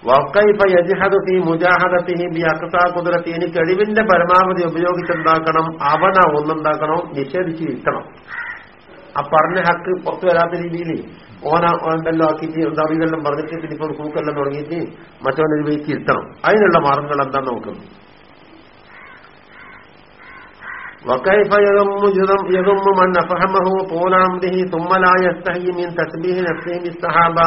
വക്കൈഫ യജിഹദത്തി മുജാഹദത്തിഹി ബി അക്സാ കുതിരത്തി എനിക്ക് കഴിവിന്റെ പരമാവധി ഉപയോഗിച്ചുണ്ടാക്കണം അവന ഒന്നുണ്ടാക്കണം നിഷേധിച്ച് ഇരുത്തണം. ആ പറഞ്ഞ ഹക്ക് പുറത്തു വരാത്ത രീതിയിൽ ഓന എന്തെല്ലാം ആക്കിയിട്ട് നബികളെല്ലാം പറഞ്ഞിട്ട് പിന്നെ ഇപ്പോൾ കൂക്കെല്ലാം തുടങ്ങിയിട്ട് മറ്റവനെ ഒരു വെയിറ്റ് ഇരുത്തണം അതിനുള്ള മാർഗങ്ങൾ എന്താ നോക്കുന്നത് وكيف يضم جرم يضم من فهمه طول عمره ثم لا يستحي من تشبيه نفسه بالصحابة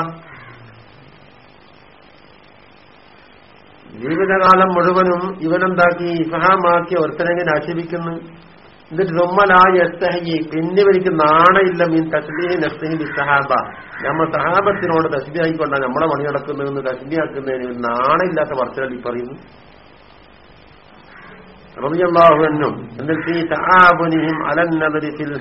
ജീവിതകാലം മുഴുവനും ഇവനെന്താക്കി ഇഫഹാമാക്കി ഒരുത്തനെങ്ങനെ ആക്ഷേപിക്കുന്നു എന്നിട്ട് തുമ്മലായ എസ്തഹി പിന്നെ ഇവർക്ക് നാണയില്ല മീൻ തസ്ബീഹി ബി സഹാബ നമ്മൾ സഹാബത്തിനോട് തസ്ബിയായിക്കൊണ്ടാണ് നമ്മളെ പണി നടക്കുന്നതെന്ന് തസ്ബിയാക്കുന്നതിന് ഒരു നാണയില്ലാത്ത വർത്തകൾ ഈ പറയുന്നു ഫിൽ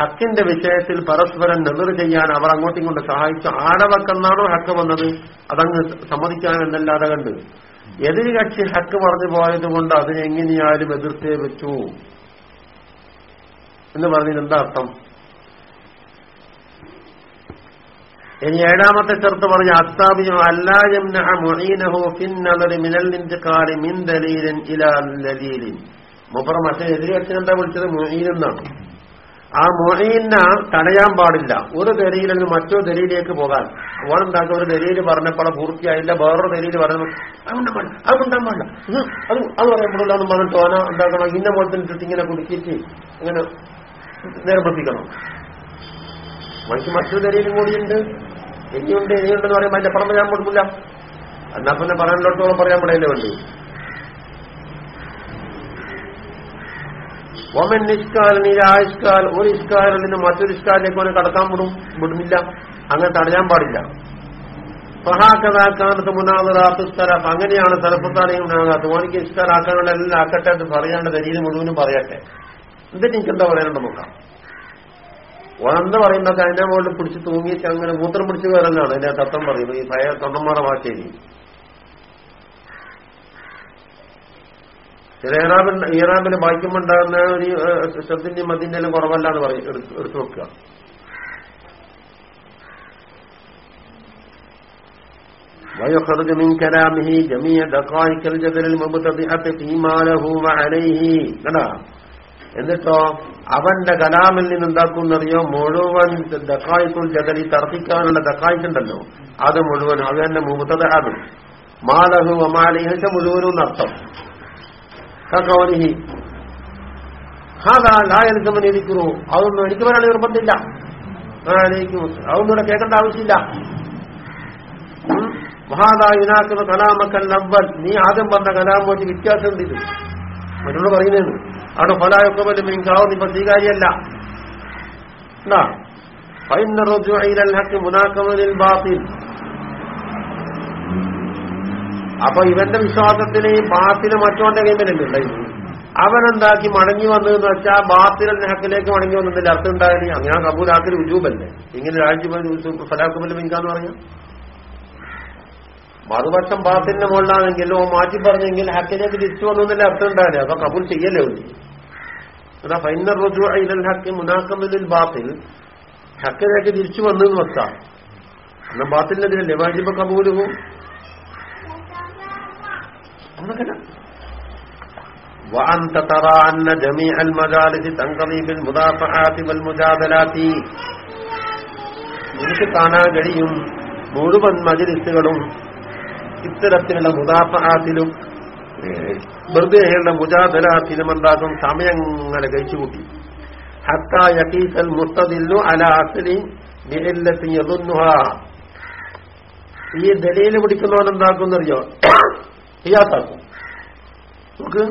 ഹക്കിന്റെ വിഷയത്തിൽ പരസ്പരം നെതിർ ചെയ്യാൻ അവർ അങ്ങോട്ടും കൊണ്ട് സഹായിച്ചു. ആടവക്കെന്നാണോ ഹക്ക് വന്നത്? അതങ്ങ് സമ്മതിക്കാമെന്നല്ലാതെ കണ്ട്. എതിര് കക്ഷി ഹക്ക് പറഞ്ഞു പോയത് കൊണ്ട് അതിനെങ്ങനെയാലും എതിർത്തേ വെച്ചു എന്ന് പറഞ്ഞതിന് എന്താ അർത്ഥം? ഇനി ഏഴാമത്തെ ചെറുത്ത് പറഞ്ഞ അത്താബിയോ അല്ലാഹു മുപ്പറ മറ്റേ എതിരെ എന്താ വിളിച്ചത്? മൊഹീനെന്നാണ് ആ മൊഹീനെ തടയാൻ പാടില്ല. ഒരു ദലീലിൽ നിന്ന് മറ്റൊരു ദലീലിലേക്ക് പോകാൻ. ഓണെന്താക്കുക ഒരു ദലീൽ പറഞ്ഞപ്പോൾ പൂർത്തിയായില്ല. വേറൊരു ദലീൽ പറഞ്ഞു പാടില്ല. അതുകൊണ്ടാൻ പാടില്ല. അത് അത് പറയാൻ പാടില്ല എന്ന് പറഞ്ഞിട്ട് ഓന എന്താക്കണം ഇന്ന പോലത്തെ ഇങ്ങനെ കുടുക്കിയിട്ട് ഇങ്ങനെ നിർബന്ധിക്കണം. മനുഷ്യ മറ്റൊരു നിലയിലും കൂടിയുണ്ട്. ഇനിയുണ്ട് ഇനിയുണ്ടെന്ന് പറയുമ്പോൾ അതിന്റെ പുറമെ ഞാൻ കൊടുക്കില്ല. എന്നാ പിന്നെ പറയാനിടത്തോളം പറയാൻ പറയല്ലേ വേണ്ടി. ഒമൻ നിഷ്കാൽ നിരായിഷ്കാൽ ഒരു ഇഷ്കാലിൽ നിന്ന് മറ്റൊരു ഇഷ്കാലിലേക്ക് അവനെ കടക്കാൻ വിടും വിടുന്നില്ല. അങ്ങനെ തടയാൻ പാടില്ല. സഹാക്കഥാക്കാനത്ത് സ്ഥലം. അങ്ങനെയാണ് സ്ഥലപ്പത്താനെയും മുനാകാത്ത് ഓനിക്ക് ഇഷ്കാലാക്കാനുള്ള എല്ലാം ആക്കട്ടെ എന്ന് പറയാണ്ട് ദരീര് മുഴുവനും പറയട്ടെ. എന്നിട്ട് എനിക്ക് എന്താ പറയാനുണ്ട് നോക്കാം ഓനെന്ത് പറയുന്നൊക്കെ അതിന്റെ മുകളിൽ പിടിച്ച് തൂങ്ങിയിട്ട് അങ്ങനെ മൂത്രം പിടിച്ച് കയറുന്നതാണ് അതിന്റെ തത്വം പറയുന്നത് ഈ പഴയ തൊണ്ടന്മാരുടെ ഭാഷയിൽ ചില ഇറാബിൽ ഇറാബിന് വായിക്കുമ്പോണ്ടാകുന്ന ഒരു ശബ്ദിന്റെയും മതിന്റെയും കുറവല്ല എന്ന് പറയും എടുത്തു വെക്കുക ويخرج من كلامه جميع دقائق الجدل المبتدئة فيما له وعليه കണ്ടാ എന്നിട്ടോ അവന്റെ കലാമിൽ നിന്ന് എന്താക്കുന്നറിയോ മുഴുവൻ ദക്കായിക്കുൾ ജഗലി തർക്കിക്കാനുള്ള ദക്കായിക്കുണ്ടല്ലോ അത് മുഴുവൻ അത് തന്നെ മുഹൂർത്തത അത് മാലഹു അമാലിഹിച്ച മുഴുവനും എന്നർത്ഥം. കൗലിഹി ഹാദാ ലായൽക്കമൻ ഇരിക്കുന്നു. അതൊന്നും എനിക്ക് പറയാൻ നിർബന്ധമില്ല. അതൊന്നും ഇവിടെ കേൾക്കേണ്ട ആവശ്യമില്ല. മഹാദായിനാക്കുന്ന കലാമക്കൽ നമ്പൽ നീ ആദ്യം പറഞ്ഞ കലാമോട്ട് വ്യത്യാസം ഉണ്ട് മറ്റുള്ള പറയുന്നതെന്ന് അവിടെ ഫലായൊക്കെ പോലും എനിക്കാവുന്ന ഇപ്പൊ സ്വീകാര്യമല്ല. എന്താ അപ്പൊ ഇവന്റെ വിശ്വാസത്തിന് ബാത്തിന് മറ്റോന്റെ കൈമലല്ലേ അവനെന്താക്കി മടങ്ങി വന്നതെന്ന് വെച്ചാൽ ബാത്തിലിന്റെ ഹക്കിലേക്ക് മടങ്ങി വന്നതിന്റെ അർത്ഥം ഉണ്ടായാലും അങ്ങനെ കബൂലാക്കൽ ഉജൂബല്ലേ. ഇങ്ങനെ രാജ്യം ഫലാക്കുമല്ല മിങ്കാന്ന് പറഞ്ഞ. മറുപക്ഷം ബാത്തിന്റെ മുകളിലാണെങ്കിൽ ഓ മാറ്റി പറഞ്ഞെങ്കിൽ ഹക്കിലേക്ക് തിരിച്ചു വന്നതിന്റെ അർത്ഥം ഉണ്ടാവില്ല അപ്പൊ കബൂൽ ചെയ്യല്ലേ ഉള്ളൂ അതാ ഫൈനർ റുജു ഇലൽ ഹക്ക് മുനാക്കമിൽ ബാത്തിൽ ഹക്കിലേക്ക് തിരിച്ചു വന്നെന്ന് വെക്കാം എന്നാ ബാത്തിനെതിരല്ലേ വാജിബ കബൂലുവും وأنت ترى أن جميع المجالس تنقضي بالمدافعات والمجادلات എനിക്ക് കാണാൻ കഴിയും മുഴുവൻ മജലിസുകളും ഇത്തരത്തിലുള്ള മുദാഫാത്തിലും വെറുതെയുള്ള മുജാദലാത്തിലും എന്താക്കും സമയങ്ങളെ കഴിച്ചുകൂട്ടി. ഹത്ത യക്കീസൽ മുസ്തദില്ലു അല അസലി യതുന്നുഹ ഈ ദലീൽ പിടിക്കുന്നവൻ എന്താക്കുന്നറിയോ ഹിയാത്താക്കും നമുക്ക്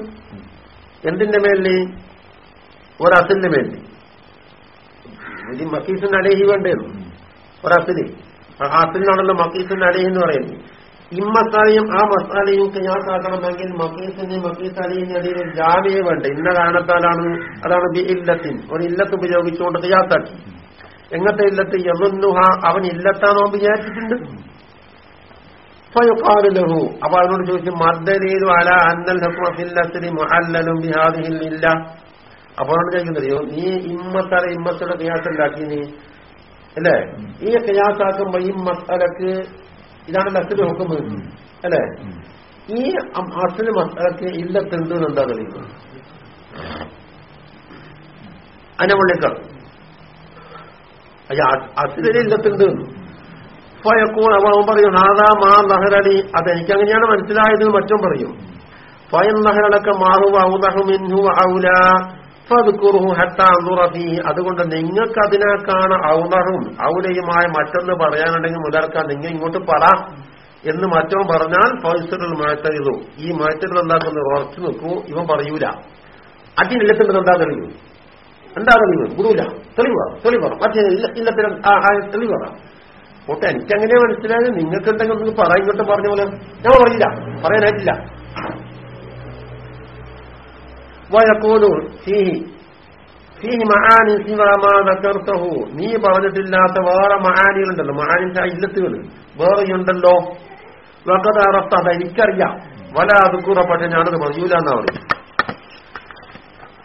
എന്തിന്റെ മേലിൽ ഒരസിന്റെ മേലിൽ ഇത് മക്കീസിന് അലേഹി വേണ്ടേന്നു. ഒരസിന് ആ അസിനാണല്ലോ മക്കീസിന് അലേഹി എന്ന് പറയുന്നത്. ഇമ്മസാലയും ആ മസാലയും കയാസാക്കണമെങ്കിൽ മക്കീസിന് മക്കീസ് അലിയും ഇടയിൽ ഒരു ജാമ്യം വേണ്ട? ഇന്ന കാരണത്താലാണ് അതാണ് ബി ഇല്ലത്തിൻ. ഒരു ഇല്ലത്ത് ഉപയോഗിച്ചുകൊണ്ട് കയാസാക്കി എങ്ങനത്തെ ഇല്ലത്ത്? യമുന്നുഹ അവൻ ഇല്ലത്താണോ വിചാരിച്ചിട്ടുണ്ട്. ഫയുഖാലുലഹു. അപ്പൊ അതിനോട് ചോദിച്ചു മദ്ദലീലു അല അന്നൽ ഹുക്മഫില്ലത്തിരി മുഹല്ലലും ബിഹാദിഹിൽ ഇല്ല. അപ്പൊ അവനോട് ചോദിക്കുന്നറിയോ നീ ഇമ്മത്തല ഇമ്മത്തുടെ കയാസുണ്ടാക്കി നീ അല്ലേ? ഈ കയാസാക്കുമ്പോ ഈ മസാലക്ക് ഇതാണ് അസിൽ ഹുക്കും അല്ലേ? ഈ അസിൽ മസാലക്ക് ഇല്ലത്തുണ്ട് എന്താ തെളിയുന്നത് അതിനെ പുള്ളിക്കർ അയ്യ അസിലില്ലത്തുണ്ട് ഫയക്കൂൺ അവൻ പറയും നാദാ മാ ലഹരലി അതെനിക്ക് അങ്ങനെയാണ് മനസ്സിലായത് മറ്റും പറയും. ഫയൻ ലഹരലൊക്കെ മാഹു ഔദഹു മിൻഹു ഔല ഫദ്കുറുഹു ഹത്താ അൻദുറ ഫീഹി. അതുകൊണ്ട് നിങ്ങൾക്ക് അതിനേക്കാണ് ഔദഹും ഔലയുമായ മറ്റൊന്ന് പറയാനുണ്ടെങ്കിൽ മുതൽക്കാൻ നിങ്ങൾ ഇങ്ങോട്ട് പറ എന്ന് മറ്റവൻ പറഞ്ഞാൽ ഫൈസറുൽ മാറ്റരുതു ഈ മാറ്റുകൾ എന്താക്കുന്നു? ഉറച്ചു നിൽക്കൂ. ഇവൻ പറയൂല. അതിനില്ലത്തിന്റെ എന്താ തെളിവ്? എന്താ തെളിവ്? ഗുരുവില്ല തെളിവ്. തെളിവ് മറ്റേ ഇല്ല ഇല്ലത്തിന് തെളിവ് ഓട്ടെ എനിക്കങ്ങനെ മനസ്സിലായത്. നിങ്ങൾക്ക് എന്തെങ്കിലും ഒന്ന് പറ ഇങ്ങോട്ട് പറഞ്ഞ പോലെ. ഞാൻ പറയില്ല. പറയാനായിട്ടില്ല. വയക്കൂലു ഫീഹി. ഫീഹി മഹാനി സിവാമാ നീ പറഞ്ഞിട്ടില്ലാത്ത വേറെ മഹാനികളുണ്ടല്ലോ മഹാനിന്റെ ഇല്ലത്തുകൾ. വേറെയുണ്ടല്ലോ. വക്കത് അറത്ത അത് എനിക്കറിയാം. വല അതുക്കൂറ പക്ഷെ ഞാനത് പറയൂല എന്നാ പറയും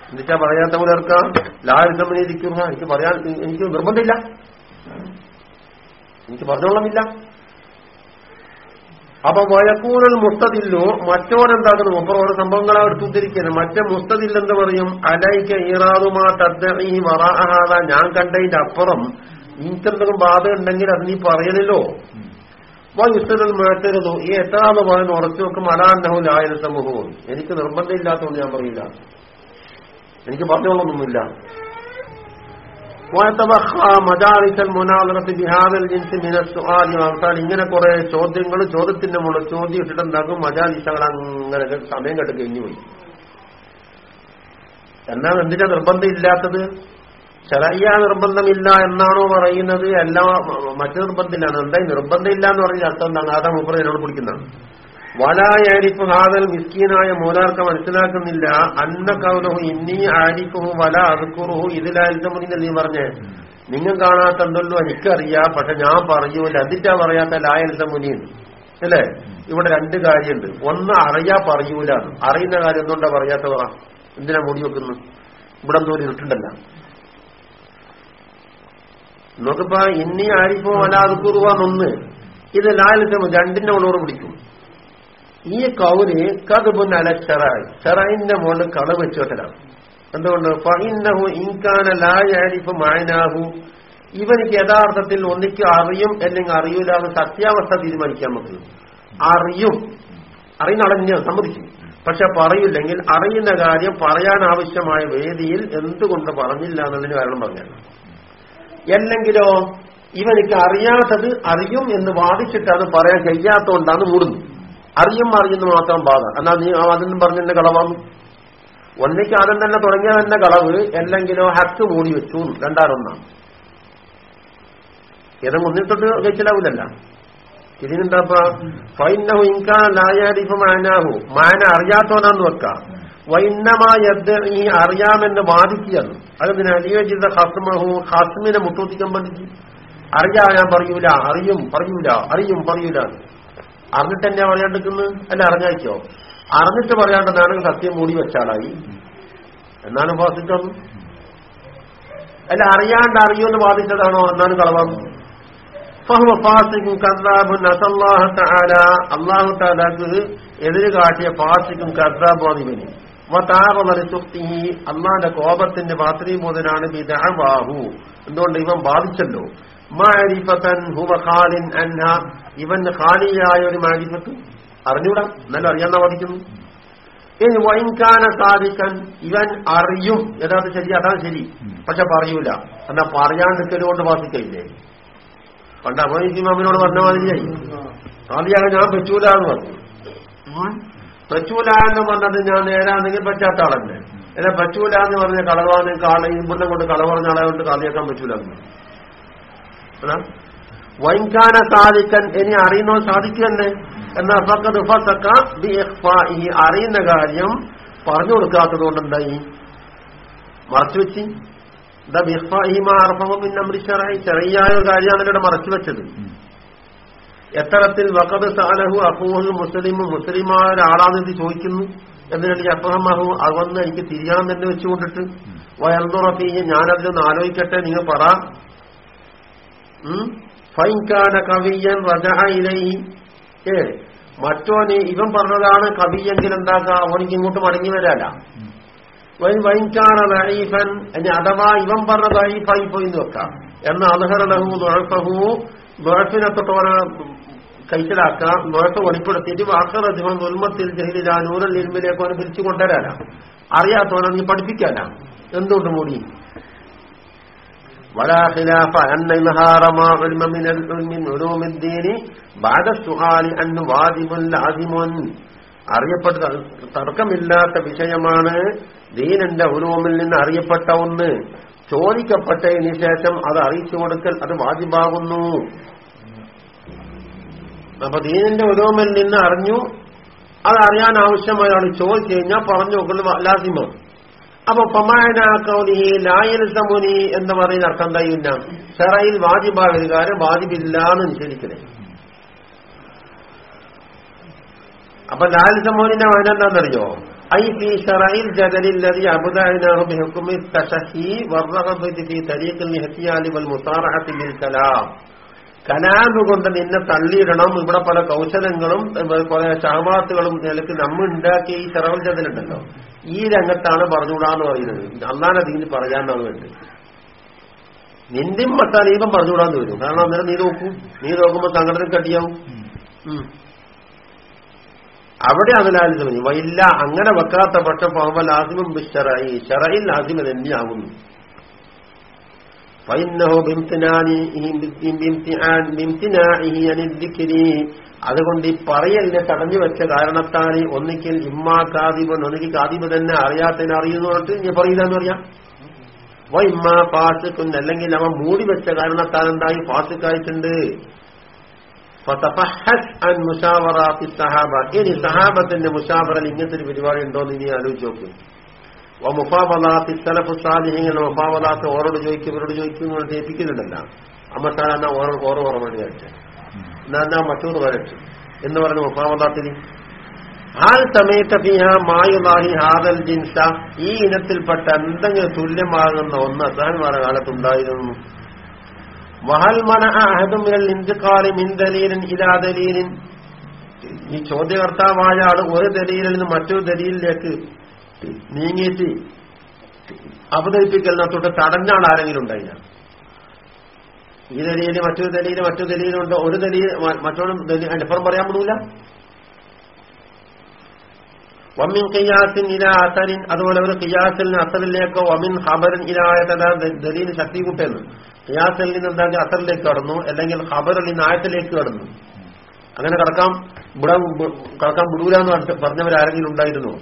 എന്നുവെച്ചാ പറയാത്ത പോലെ ഇറക്കാം ലാലിസമ്മനിരിക്കുന്ന എനിക്ക് പറയാൻ എനിക്ക് നിർബന്ധമില്ല. എനിക്ക് പറഞ്ഞോളമില്ല. അപ്പൊ വയക്കൂരൽ മുസ്തദില്ലു മറ്റോരെന്താക്കുന്നു? മുപ്പർ ഓരോ സംഭവങ്ങളാ എടുത്തുത്തിരിക്കുന്നത് മറ്റേ മുസ്തതില്ലെന്ന് പറയും? അലൈക്ക ഈറാതുമാ തദ്ദഈ വറാഹാത ഞാൻ കണ്ടതിന്റെ അപ്പുറം നിനക്കെന്തെങ്കിലും ബാധ ഉണ്ടെങ്കിൽ അത് നീ പറയണല്ലോ. വയുസ്തരൽ മാറ്റരുതോ ഈ എത്രാന്ന് പറയുന്ന ഉറച്ചു നോക്കും അലാന്നഹു ലായന സമൂഹവും എനിക്ക് നിർബന്ധമില്ലാത്തതുകൊണ്ട് ഞാൻ പറയില്ല. എനിക്ക് പറഞ്ഞോളൊന്നുമില്ല ഇങ്ങനെ കുറെ ചോദ്യങ്ങൾ ചോദ്യത്തിന്റെ മുകളിൽ ചോദ്യം ഇട്ടിട്ടുണ്ടാകും മജാലിസകൾ അങ്ങനെ സമയം കെട്ട് കഴിഞ്ഞു പോയി എന്നാൽ എന്തിനാ നിർബന്ധം ഇല്ലാത്തത് ചെറിയ നിർബന്ധമില്ല എന്നാണോ പറയുന്നത്? എല്ലാ മറ്റു നിർബന്ധമില്ല. എന്തായി നിർബന്ധമില്ല എന്ന് പറഞ്ഞ അർത്ഥം എന്താണ്? അതാ മുപ്പത് എന്നോട് പിടിക്കുന്നതാണ് വലായാരിഫ് ഹാദൽ മിസ്കീനായ മൂലാർക്ക് മനസ്സിലാക്കുന്നില്ല. അന്ന കൗലഹു ഇന്നി ആരിഫുഹു വല അതുക്കുറുഹു ഇതിലായിരിക്കും നീ പറഞ്ഞേ. നിങ്ങൾ കാണാത്ത എന്തല്ലോ എനിക്കറിയാം. പക്ഷെ ഞാൻ പറയൂല അതിറ്റാ പറയാത്ത ലായൽസ മുനി അല്ലേ? ഇവിടെ രണ്ട് കാര്യമുണ്ട് ഒന്ന് അറിയാ പറയൂല. അറിയുന്ന കാര്യം എന്തുകൊണ്ടാ പറയാത്ത പറ എന്തിനാ മുടി വെക്കുന്നു? ഇവിടെ എന്തോ ഒരു ഇരുട്ടുണ്ടല്ല. നോക്കിപ്പോ ഇന്നി ആരിഫോ വല അതുക്കുറുവാന്നൊന്ന് ഇത് ലായലിന്റെ രണ്ടിന്റെ ഉള്ളവർ പിടിക്കും. ഈ കൗൽ കതുബുൻ അല ഷറായി ഷറായിന്റെ മുകളിൽ കള വെച്ച് എന്തുകൊണ്ട്? ഫഹിന്നഹു ഇൻകാന ലായാരിഫ് മായനാഹു. ഇവനിക്ക് യഥാർത്ഥത്തിൽ ഒന്നിക്ക് അറിയും അല്ലെങ്കിൽ അറിയൂല എന്ന് സത്യാവസ്ഥ തീരുമാനിക്കാൻ നമുക്ക് അറിയും. അറിയുന്ന അടഞ്ഞ സമ്മതിക്കും. പക്ഷെ പറയില്ലെങ്കിൽ അറിയുന്ന കാര്യം പറയാൻ ആവശ്യമായ വേദിയിൽ എന്തുകൊണ്ട് പറഞ്ഞില്ല എന്നുള്ളതിന് കാരണം പറഞ്ഞാണ്. അല്ലെങ്കിലോ ഇവനിക്ക് അറിയാത്തത് അറിയും എന്ന് വാദിച്ചിട്ട് അത് പറയാൻ കഴിയാത്തതുകൊണ്ടാണ് മൂടുന്നത്. അറിയും അറിയുന്നു മാത്രം ബാധ. എന്നാ നീ അതെന്നും പറഞ്ഞെന്നെ കളവാന്നു ഒന്നിക്ക് ആദ്യം തന്നെ തുടങ്ങിയ തന്നെ കളവ് അല്ലെങ്കിലോ ഹക്ക് മൂടി വെച്ചു രണ്ടാരൊന്നാണ് ഏതെങ്കിലും തൊട്ട് കഴിച്ചിലാവില്ലല്ല ഇതിനെന്താപ്പ ഫൈനഹു ഇൻകാൻ ലായാരിഫ് മാനാഹു. മാന അറിയാത്തവനാന്ന് വെക്കാം. വൈന്നമായി അറിയാമെന്ന് വാദിക്കുകയാണ്. അതിന് അലിയോജിത ഹസ്മഹു ഹസ്മിനെ മുട്ടൂത്തിക്കാൻ പറ്റി അറിയാ ഞാൻ പറയൂല. അറിയും പറയൂല. അറിയും പറയൂല. അറിഞ്ഞിട്ട് എന്നെ പറയാണ്ടിരിക്കുന്നു? അല്ല അറിഞ്ഞായിക്കോ അറിഞ്ഞിട്ട് പറയാണ്ടെന്നാണെങ്കിൽ സത്യം മൂടി വെച്ചാളായി എന്നാണ് ഫാസിക്കാണ് അല്ല അറിയാണ്ട് എന്ന് വാദിച്ചതാണോ? എന്നാണ് കളവാം. അള്ളാഹു തആലക്ക് എതിര് കാട്ടിയ ഇവന്. വതാറലസുഖ്തിഹി അള്ളാന്റെ കോപത്തിന്റെ പാത്രീബോധനാണ് ബിദഅവാഹു. എന്തുകൊണ്ട് ഇവൻ ബാധിച്ചല്ലോ ഇവൻ ഖാലിയായ ഒരു മാരിഫത്ത്. അറിഞ്ഞൂടാ? നല്ല അറിയാന്ന വാദിക്കുന്നു. ഇനി വൈൻകാന സാധിക്കാൻ ഇവൻ അറിയും. യഥാർത്ഥ ശരി അതാണ് ശരി. പക്ഷെ പറയൂല. എന്നാ പറയാണ്ടിരിക്കൽ കൊണ്ട് ബാധിക്കയില്ലേ പണ്ട് അമോനിമാമിനോട് പറഞ്ഞ മാതിരിയായി. ആദ്യമാണ് ഞാൻ പറ്റൂല എന്ന് പറഞ്ഞു. പറ്റൂല എന്ന് പറഞ്ഞത് ഞാൻ നേരാണെങ്കിൽ പറ്റാത്ത ആളല്ലേ? എന്നാ പറ്റൂല എന്ന് പറഞ്ഞ കളവാണെങ്കിൽ കാള ഇവിടെ കൊണ്ട് കള പറഞ്ഞ ആളെ കൊണ്ട് കാളിയാക്കാൻ പറ്റൂല എന്ന് വൈൻകാന സാധിക്കൻ ഇനി അറിയുന്നോ സാധിക്കണ്ടേ എന്നാ ഫക്കത് ഫസക്ക ബി ഇഖ്ഫാഇ അറിയുന്ന കാര്യം പറഞ്ഞു കൊടുക്കാത്തത് കൊണ്ട് എന്തായി? മറച്ചു വെച്ച്. എന്താ ചെറിയായ കാര്യമാണ് ഇവിടെ മറച്ചു വെച്ചത്. എത്തരത്തിൽ വക്കത് സാലഹു അഹൂഹു മുസ്ലിമും മുസ്ലിമായ ഒരാളാണ് ഇത് ചോദിക്കുന്നു. എന്നിട്ട് അബ്രഹ്മഹു അവന്ന് എനിക്ക് തിരിയണം തന്നെ വെച്ചുകൊണ്ടിട്ട്. വയൽന്നുറപ്പി ഞാനതിലൊന്ന് ആലോചിക്കട്ടെ നിങ്ങൾ പറ. ഫൈൻകാന കവിയൻ റജഹ ഇലൈഹി. ഏ മറ്റോന് ഇവൻ പറഞ്ഞതാണ് കവിയെങ്കിൽ എന്താക്കാം അവനിക്ക് ഇങ്ങോട്ട് മടങ്ങി വരാല വൈൻകാന ലൈഫൻ അഥവാ ഇവൻ പറഞ്ഞ ലൈഫായി പോയി നോക്കാം. എന്ന എന്ന് അലഹറലഹു ദുഴഫഹു ദുഴഫിനെ തൊട്ടോനെ കൈക്കലാക്കാം. ദുഴഫ് വെളിപ്പെടുത്തിയിട്ട് വാക്കറജുവൻ ഉൽമത്തിൽ ജയിലിൽ ആ നൂറൽ ഇൽമിലേക്ക് അവനെ പിരിച്ചു കൊണ്ടുവരാനാ അറിയാത്തവനെ നീ പഠിപ്പിക്കാനാ. എന്തുകൊണ്ട് മൂടി? ولا خلاف أن إظهار ما علم من العلم من علوم الدين بعد السؤال أنه واجب لازم അറിയപ്പെട്ട തർക്കമില്ലാത്ത വിഷയമാണ് ദീനന്റെ ഉലൂമിൽ നിന്ന് അറിയപ്പെട്ട ഒന്ന് ചോദിക്കപ്പെട്ടതിന് ശേഷം അത് അറിയിച്ചു കൊടുക്കൽ അത് വാജിബാകുന്നു അപ്പൊ ദീനിന്റെ ഉലൂമിൽ നിന്ന് അറിഞ്ഞു അത് അറിയാൻ ആവശ്യമായ ആൾ ചോദിച്ചു കഴിഞ്ഞാൽ പറഞ്ഞു നോക്കുന്നത് ലാസിമ അപ്പൊ പമായനാക്കൗലി ലായൽ സമുനി എന്ന് പറയുന്ന അർത്ഥം കഴിയില്ല ഷെറയിൽ വാജിബാകരുകാരൻ വാജിബില്ല എന്ന് നിഷേധിക്കണേ അപ്പൊ ലാൽ സമൂനിന്റെ വായന എന്താണെന്നറിയോ? ഐ ഫി ഷറയിൽ ജഗലില്ലതി അബുദാഹിനാഹു ബിഹുക്കുമി തശഹി വർറഹബതി ഫി തരീഖിൽ വൽ കൊണ്ട് നിന്നെ തള്ളിയിടണം. ഇവിടെ പല കൗശലങ്ങളും കുറെ ഷാമാത്തുകളും നിലയ്ക്ക് നമ്മ ഉണ്ടാക്കിയ ഈ ചെറവൽ ജതലുണ്ടല്ലോ ഈ രംഗത്താണ് പറഞ്ഞുകൂടാന്ന് പറയുന്നത്. അന്നാനെ അതിന് പറയാനാണ് വേണ്ടത്. നിന്റെയും മട്ടാലീപം പറഞ്ഞുകൂടാന്ന് വരും. കാരണം അന്നേരം നീ നോക്കും. നീ നോക്കുമ്പോ സംഘടന കട്ടിയാവും. അവിടെ അതിലാലിച്ചു വയില്ല അങ്ങനെ വെക്കാത്ത പക്ഷം പാമ്പ ലാസിമം ഷറയി ഷറയിൽ ലാസിമ തന്നെയാകുന്നു. فإنه بامتنانه بامتنان بامتناعه عن الذكر അതുകൊണ്ട് ഈ പറയലിനെ തടഞ്ഞു വെച്ച കാരണത്താൽ ഒന്നിക്കൽ ഇമ്മാ കാതിബൻ ഒന്നിക്ക് കാതിബ് തന്നെ അറിയാത്തതിനെ അറിയുന്നു പറഞ്ഞിട്ട് ഞാൻ പറയില്ലെന്ന് പറയാം വ ഇമ്മാ ഫാസിഖുൻ അല്ലെങ്കിൽ അവൻ മൂടി വെച്ച കാരണത്താൽ എന്തായി ഫാസിക്കായിട്ടുണ്ട് ഫതഫഹസ് അൻ മുഷാവറാത്തി സഹാബ ഇനി സഹാബത്തിന്റെ മുഷാവറൽ ഇങ്ങനത്തെ ഒരു പരിപാടി ഉണ്ടോ എന്ന് ഇനി ആലോചിച്ച് നോക്ക് മുഫാബലാത്ത് ഇത്തലഫ് സാലിഹിങ്ങൾ മുഫാബലാത്ത് ഓരോട് ചോദിക്കും ഇവരോട് ചോദിക്കും എന്ന് പറഞ്ഞിട്ട് ഏൽപ്പിക്കുന്നുണ്ടല്ല അമ്മത്താന ഓരോ ഓരോ ഓർമ്മ കഴിച്ചു എന്നാ മറ്റൊന്ന് വരട്ടെ എന്ന് പറഞ്ഞു മുഫാബലാത്തിന് ഹാൽ സമയത്ത് ഫിഹ മായുലാഹി ഹാദൽ ജിൻസ. ഈ ഇനത്തിൽപ്പെട്ട എന്തെങ്കിലും തുല്യമാകുന്ന ഒന്ന് അസഹന്മാരുടെ കാലത്തുണ്ടായിരുന്നു. വഹൽ മന അഹദും മിനൽ ഇന്തിഖാലി മിൻ ദലീലിൻ ഇലാ ദലീലിൻ. ഈ ചോദ്യകർത്താവായ ആൾ ഒരു ദലീലിൽ നിന്ന് മറ്റൊരു ദലീലിലേക്ക് നീങ്ങിയിട്ട് അവതരിപ്പിക്കലിനെ തൊട്ട് തടഞ്ഞാൾ ആരെങ്കിലും ഉണ്ടായില്ല. ഈ ദലീൽ മറ്റൊരു ദലീൽ മറ്റൊരു ദലീലുണ്ട് ഒരു ദലീൽ മറ്റൊരു അപ്പുറം പറയാൻ പറ്റൂല വമ്മിൻ ഖിയാസിൻ ഇല അസരിൻ. അതുപോലെ ഒരു കിയാസിൽ നിന്ന് അസറിലേക്കോ വമിൻ ഹബറിൻ ഇലായതല ദലീൽ ശക്തി കൂട്ടുന്നു കിയാസിൽ നിന്ന് എന്താക്കി? അസറിലേക്ക് കടന്നു. അല്ലെങ്കിൽ ഖബറിൽ നിന്ന് ആയത്തിലേക്ക് കടന്നു. അങ്ങനെ കടക്കാം ഇവിടെ കടക്കാൻ വിടൂല എന്ന് പറഞ്ഞവരാരെങ്കിലും ഉണ്ടായിരുന്നു?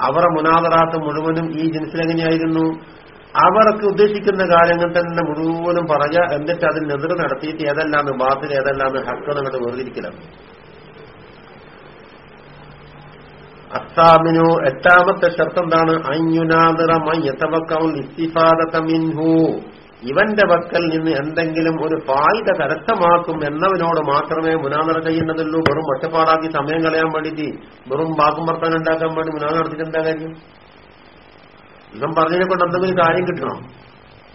അവരുടെ മുനാദറാത്ത് മുഴുവനും ഈ ജിൻസിലെങ്ങനെയായിരുന്നു അവർക്ക് ഉദ്ദേശിക്കുന്ന കാര്യങ്ങൾ തന്നെ മുഴുവനും പറഞ്ഞ എന്നിട്ട് അതിൽ നെതിർ നടത്തിയിട്ട് ഏതെല്ലാം ബാത്തിൽ ഏതെല്ലാം ഹക്ക് അങ്ങോട്ട് വേർതിരിക്കലാണ്. അസ്താമിനു എട്ടാമത്തെ ഷർത്ത് എന്താണ്? മിൻഹു. ഇവന്റെ വക്കൽ നിന്ന് എന്തെങ്കിലും ഒരു ഫായിത കരസ്ഥമാക്കും എന്നവനോട് മാത്രമേ മുനാദറ ചെയ്യുന്നതുള്ളൂ. വെറും ഒറ്റപ്പാടാക്കി സമയം കളയാൻ വേണ്ടിയിട്ട് വെറും വാക്കും ഉണ്ടാക്കാൻ വേണ്ടി മുനാ നടത്തിയിട്ട് എന്താ കാര്യം? ഇവൻ പറഞ്ഞതിനെ കൊണ്ട് എന്തെങ്കിലും കാര്യം കിട്ടണം.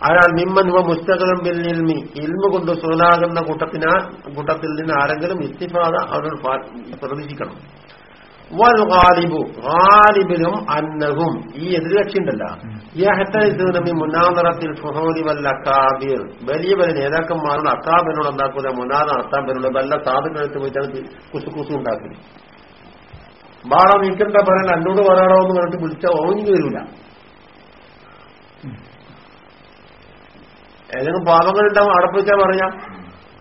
അയാൾ നിമ്മൻ ഇവ മുസ്തകം ബിൽ ഇൽമു. കൊണ്ട് സുലാകുന്ന കൂട്ടത്തിനാ കൂട്ടത്തിൽ നിന്ന് ആരെങ്കിലും ഇസ്തിഫാദ അവരോട് പ്രതീക്ഷിക്കണം. വൽ ഗാലിബു ഗാലിബിലും അന്നഹും. ഈ എതിർകക്ഷി ഉണ്ടല്ല മുനാദറത്തിൽ ഫുഹൂരി വൽ അക്കാബിർ. വലിയ വലിയ നേതാക്കന്മാരോട് അക്കാബിനോട് എന്താക്കൂല? മുനാദ നടത്താൻ പറ്റുള്ളൂ വല്ല സാധനത്ത് പോയിട്ടാണ് കുസു കുസു ഉണ്ടാക്കുന്നത് ബാള നീക്കണ്ട പറയാൻ എന്നോട് പറയാണോ എന്ന് പറഞ്ഞിട്ട് വിളിച്ചാൽ ഓഞ്ഞു വരില്ല ഏതെങ്കിലും പാപങ്ങളുണ്ടാവും അടപ്പിച്ചാൽ പറയാം.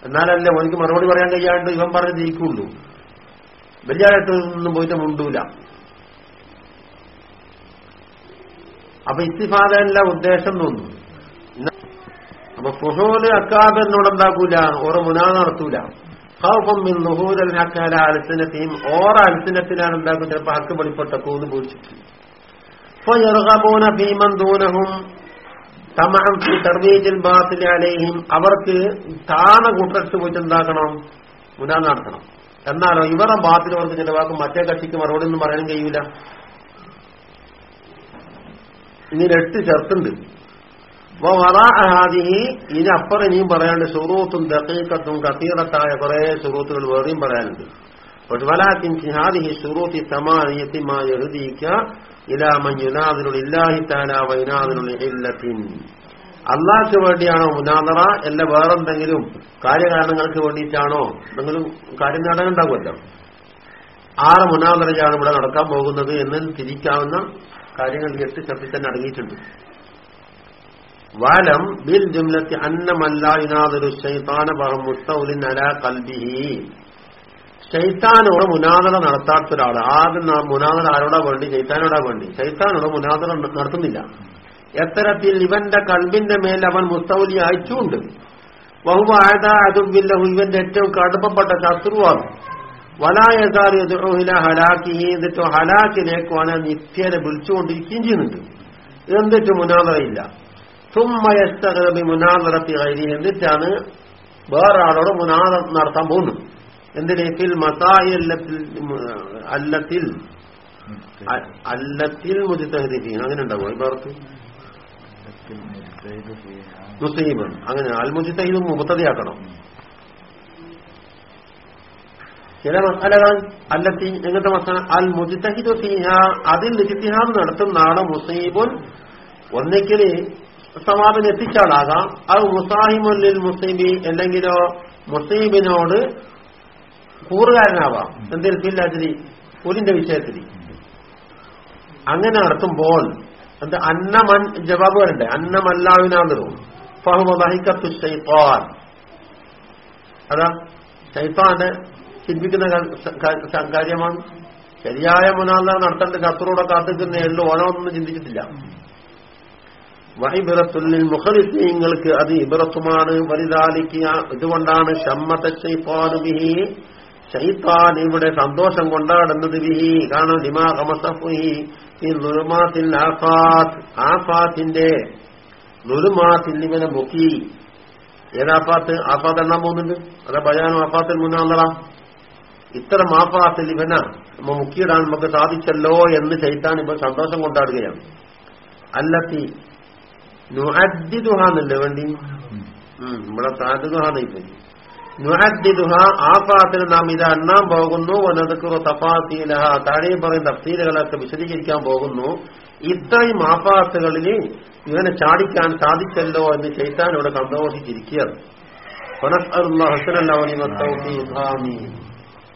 എന്നാലല്ലേ ഓനിക്ക് മറുപടി പറയാൻ കഴിയാണ്ട് ഇവൻ പറഞ്ഞ് ജയിക്കുള്ളൂ. വലിയ നിന്നും പോയിട്ട് മുണ്ടൂല. അപ്പൊ ഇത്തിഫാദല്ല ഉദ്ദേശം തോന്നുന്നു. അപ്പൊ ഫുഹോൽ അക്കാബിനോട് എന്താക്കൂല ഓരോ മുനാ നടത്തൂല. ഹൗഫം മിൻ നുഹൂരൽ ഹക്കാല അൽസിനത്തെയും ഓറ അൽസിനത്തിലാണ് എന്താക്കും ചിലപ്പോ ഹക്ക് വെളിപ്പെട്ട കൂന്ന് ഫയർഗബൂന ഭീമൻ ദൂനഹും തമഹം ഫി തർവീജിൽ അലൈഹിം. അവർക്ക് താണ കൂട്ടത്ത് പോയിട്ട് എന്താക്കണം? മുനാദ നടത്തണം. എന്നാലോ ഇവരുടെ ബാത്തിനവർക്ക് ചിലവാക്കും മറ്റേ കക്ഷിക്ക് മറുപടി ഒന്നും പറയാനും കഴിയൂല? ഇങ്ങനെ എട്ട് ചേർത്തുണ്ട് അപ്പൊ വറാഹാദിഹി ഇതിനപ്പുറം ഇനിയും പറയാണ്ട് സുറൂത്തും ദക്കീക്കത്തും കത്തീറത്തായ കുറെ സുറൂത്തുകൾ വേറെയും പറയാനുണ്ട്. പക്ഷെ വലാത്തിൻ സിഹാദിഹി സുറൂത്തി സമാനിയത്തിമായ ഹൃദിക്ക ഇലാമൻ യുനാദിനുള്ളില്ലാഹി താലാ ഇല്ലത്തിൻ. അള്ളാഹ്ക്ക് വേണ്ടിയാണോ മുനാദറ അല്ല വേറെന്തെങ്കിലും കാര്യകാരണങ്ങൾക്ക് വേണ്ടിയിട്ടാണോ എന്തെങ്കിലും കാര്യം നേടാനുണ്ടാകുമല്ലോ ആറ് മുനാദറയാണ് ഇവിടെ നടക്കാൻ പോകുന്നത് എന്ന് തിരിക്കാവുന്ന കാര്യങ്ങൾ എട്ട് ചർച്ച തന്നെ അടങ്ങിയിട്ടുണ്ട്. വാലം ബിൽ ജുംലത്തി അന്നമല്ലാതൊരു ശൈത്താന പറം മുസ്തൗലിൻ അല കൽബിഹി ശൈത്താനോട് മുനാദറ നടത്താത്ത ഒരാൾ ആദ്യം മുനാദറ ആരോടാ വേണ്ടി? ശൈത്താനോടാ വേണ്ടി. ശൈത്താനോട് മുനാദറ നടത്തുന്നില്ല. എത്തരത്തിൽ ഇവന്റെ കൽബിന്റെ മേൽ അവൻ മുസ്തൗലി അയച്ചുകൊണ്ട് ബഹുബ ആയത അതുബില്ലഹു ഇവന്റെ ഏറ്റവും കടുപ്പപ്പെട്ട ശത്രുവാണ്. വലായതാറിയ ഹലാക്കി എന്നിട്ട് ഹലാക്കിലേക്ക് അവനെ നിത്യേനെ വിളിച്ചുകൊണ്ടിരിക്കുകയും ചെയ്യുന്നുണ്ട്. എന്നിട്ട് മുനാദറയില്ല തുമ്മയസ്തകബി മുനാദറത്തി കൈരി എന്നിട്ടാണ് വേറെ ആളോട് മുനാദ നടത്താൻ പോകുന്നു എന്തിനേക്കിൽ ഫിൽ മസായി അല്ലത്തിൽ അല്ലത്തിൽ അല്ലത്തിൽ മുജിത്തഹദീഫീൻ. അങ്ങനെ ഉണ്ടാവും ഇവർക്ക് മുസ്ലിം അങ്ങനെ അൽ മുജിത്തഹിദും മുബത്തതയാക്കണം ചില മസാലകൾ അല്ലത്തി എങ്ങനത്തെ മസാല? അൽ മുജിത്തഹിദു സിഹ അതിൽ നിജിത്തിഹാദ് നടത്തുന്ന ആൾ മുസീബുൻ ഒന്നിക്കൽ സവാബിന് എത്തിച്ചാളാകാം. അത് മുസാഹിമുല്ലിൽ മുസീബി അല്ലെങ്കിലോ മുസീബിനോട് കൂറുകാരനാവാം. എന്തിൽ ഫില്ലാജിരി പുലിന്റെ വിഷയത്തിൽ. അങ്ങനെ നടത്തുമ്പോൾ എന്ത്? അന്നമൻ ജവാബ് വരണ്ടേ? അന്നമല്ലാവിനാന്നിറും ഫഹുമഹിക്കത്തു ഷൈത്താൻ അതാ ഷൈത്താന്റെ ചിന്തിക്കുന്ന കാര്യമാണ്. ശരിയായ മുനാദ നടത്തേണ്ട കത്തറൂടെ കാത്തിക്കുന്ന എള്ളു ഓണമൊന്നും ചിന്തിച്ചിട്ടില്ല. വഹിബിറത്തുള്ളിൽ മുഖലിസ് നിങ്ങൾക്ക് അത് ഇബിറത്തുമാണ്. വലുതാലിക്കുക ഇതുകൊണ്ടാണ് ഷമ്മത്ത വിഹി ഷൈത്താൻ ഇവിടെ സന്തോഷം കൊണ്ടാടുന്നത് വിഹി കാരണം ലിമാ കമസഫുഹി ഈ നുലുമാത്തിൽ ആഫാത്ത് ആഫാത്തിന്റെ നുലുമാത്തിൽ ഇവനെ മുക്കി ഏതാഫാത്ത് ആഫാത്ത് എണ്ണാൻ പോകുന്നുണ്ട് അതാ ബയാനും ആഫാത്തിൽ മുന്നാന്തറ ഇത്തരം ആഫാത്തിൽ ഇവന നമ്മ മുക്കിയിടാൻ നമുക്ക് സാധിച്ചല്ലോ എന്ന് ചൈത്താൻ ഇപ്പൊ സന്തോഷം കൊണ്ടാടുകയാണ് അല്ലത്തി നുഹദ്ദിദുഹാന്നല്ലേ വേണ്ടി ഇവിടെ സാധുഹാന്നിപ്പോ നുഹദ്ദിദുഹ ആഫാത്തിന് നാം ഇത് എണ്ണാൻ പോകുന്നു. വനതുക്കുറ തഫാസീലഹ താഴെ പറയുന്ന തഫ്സീലുകളൊക്കെ വിശദീകരിക്കാൻ പോകുന്നു. ഇത്രയും ആഫാത്തുകളിൽ ഇവനെ ചാടിക്കാൻ സാധിച്ചല്ലോ എന്ന് ചൈത്താൻ ഇവിടെ സന്തോഷിച്ചിരിക്കുകയാണ്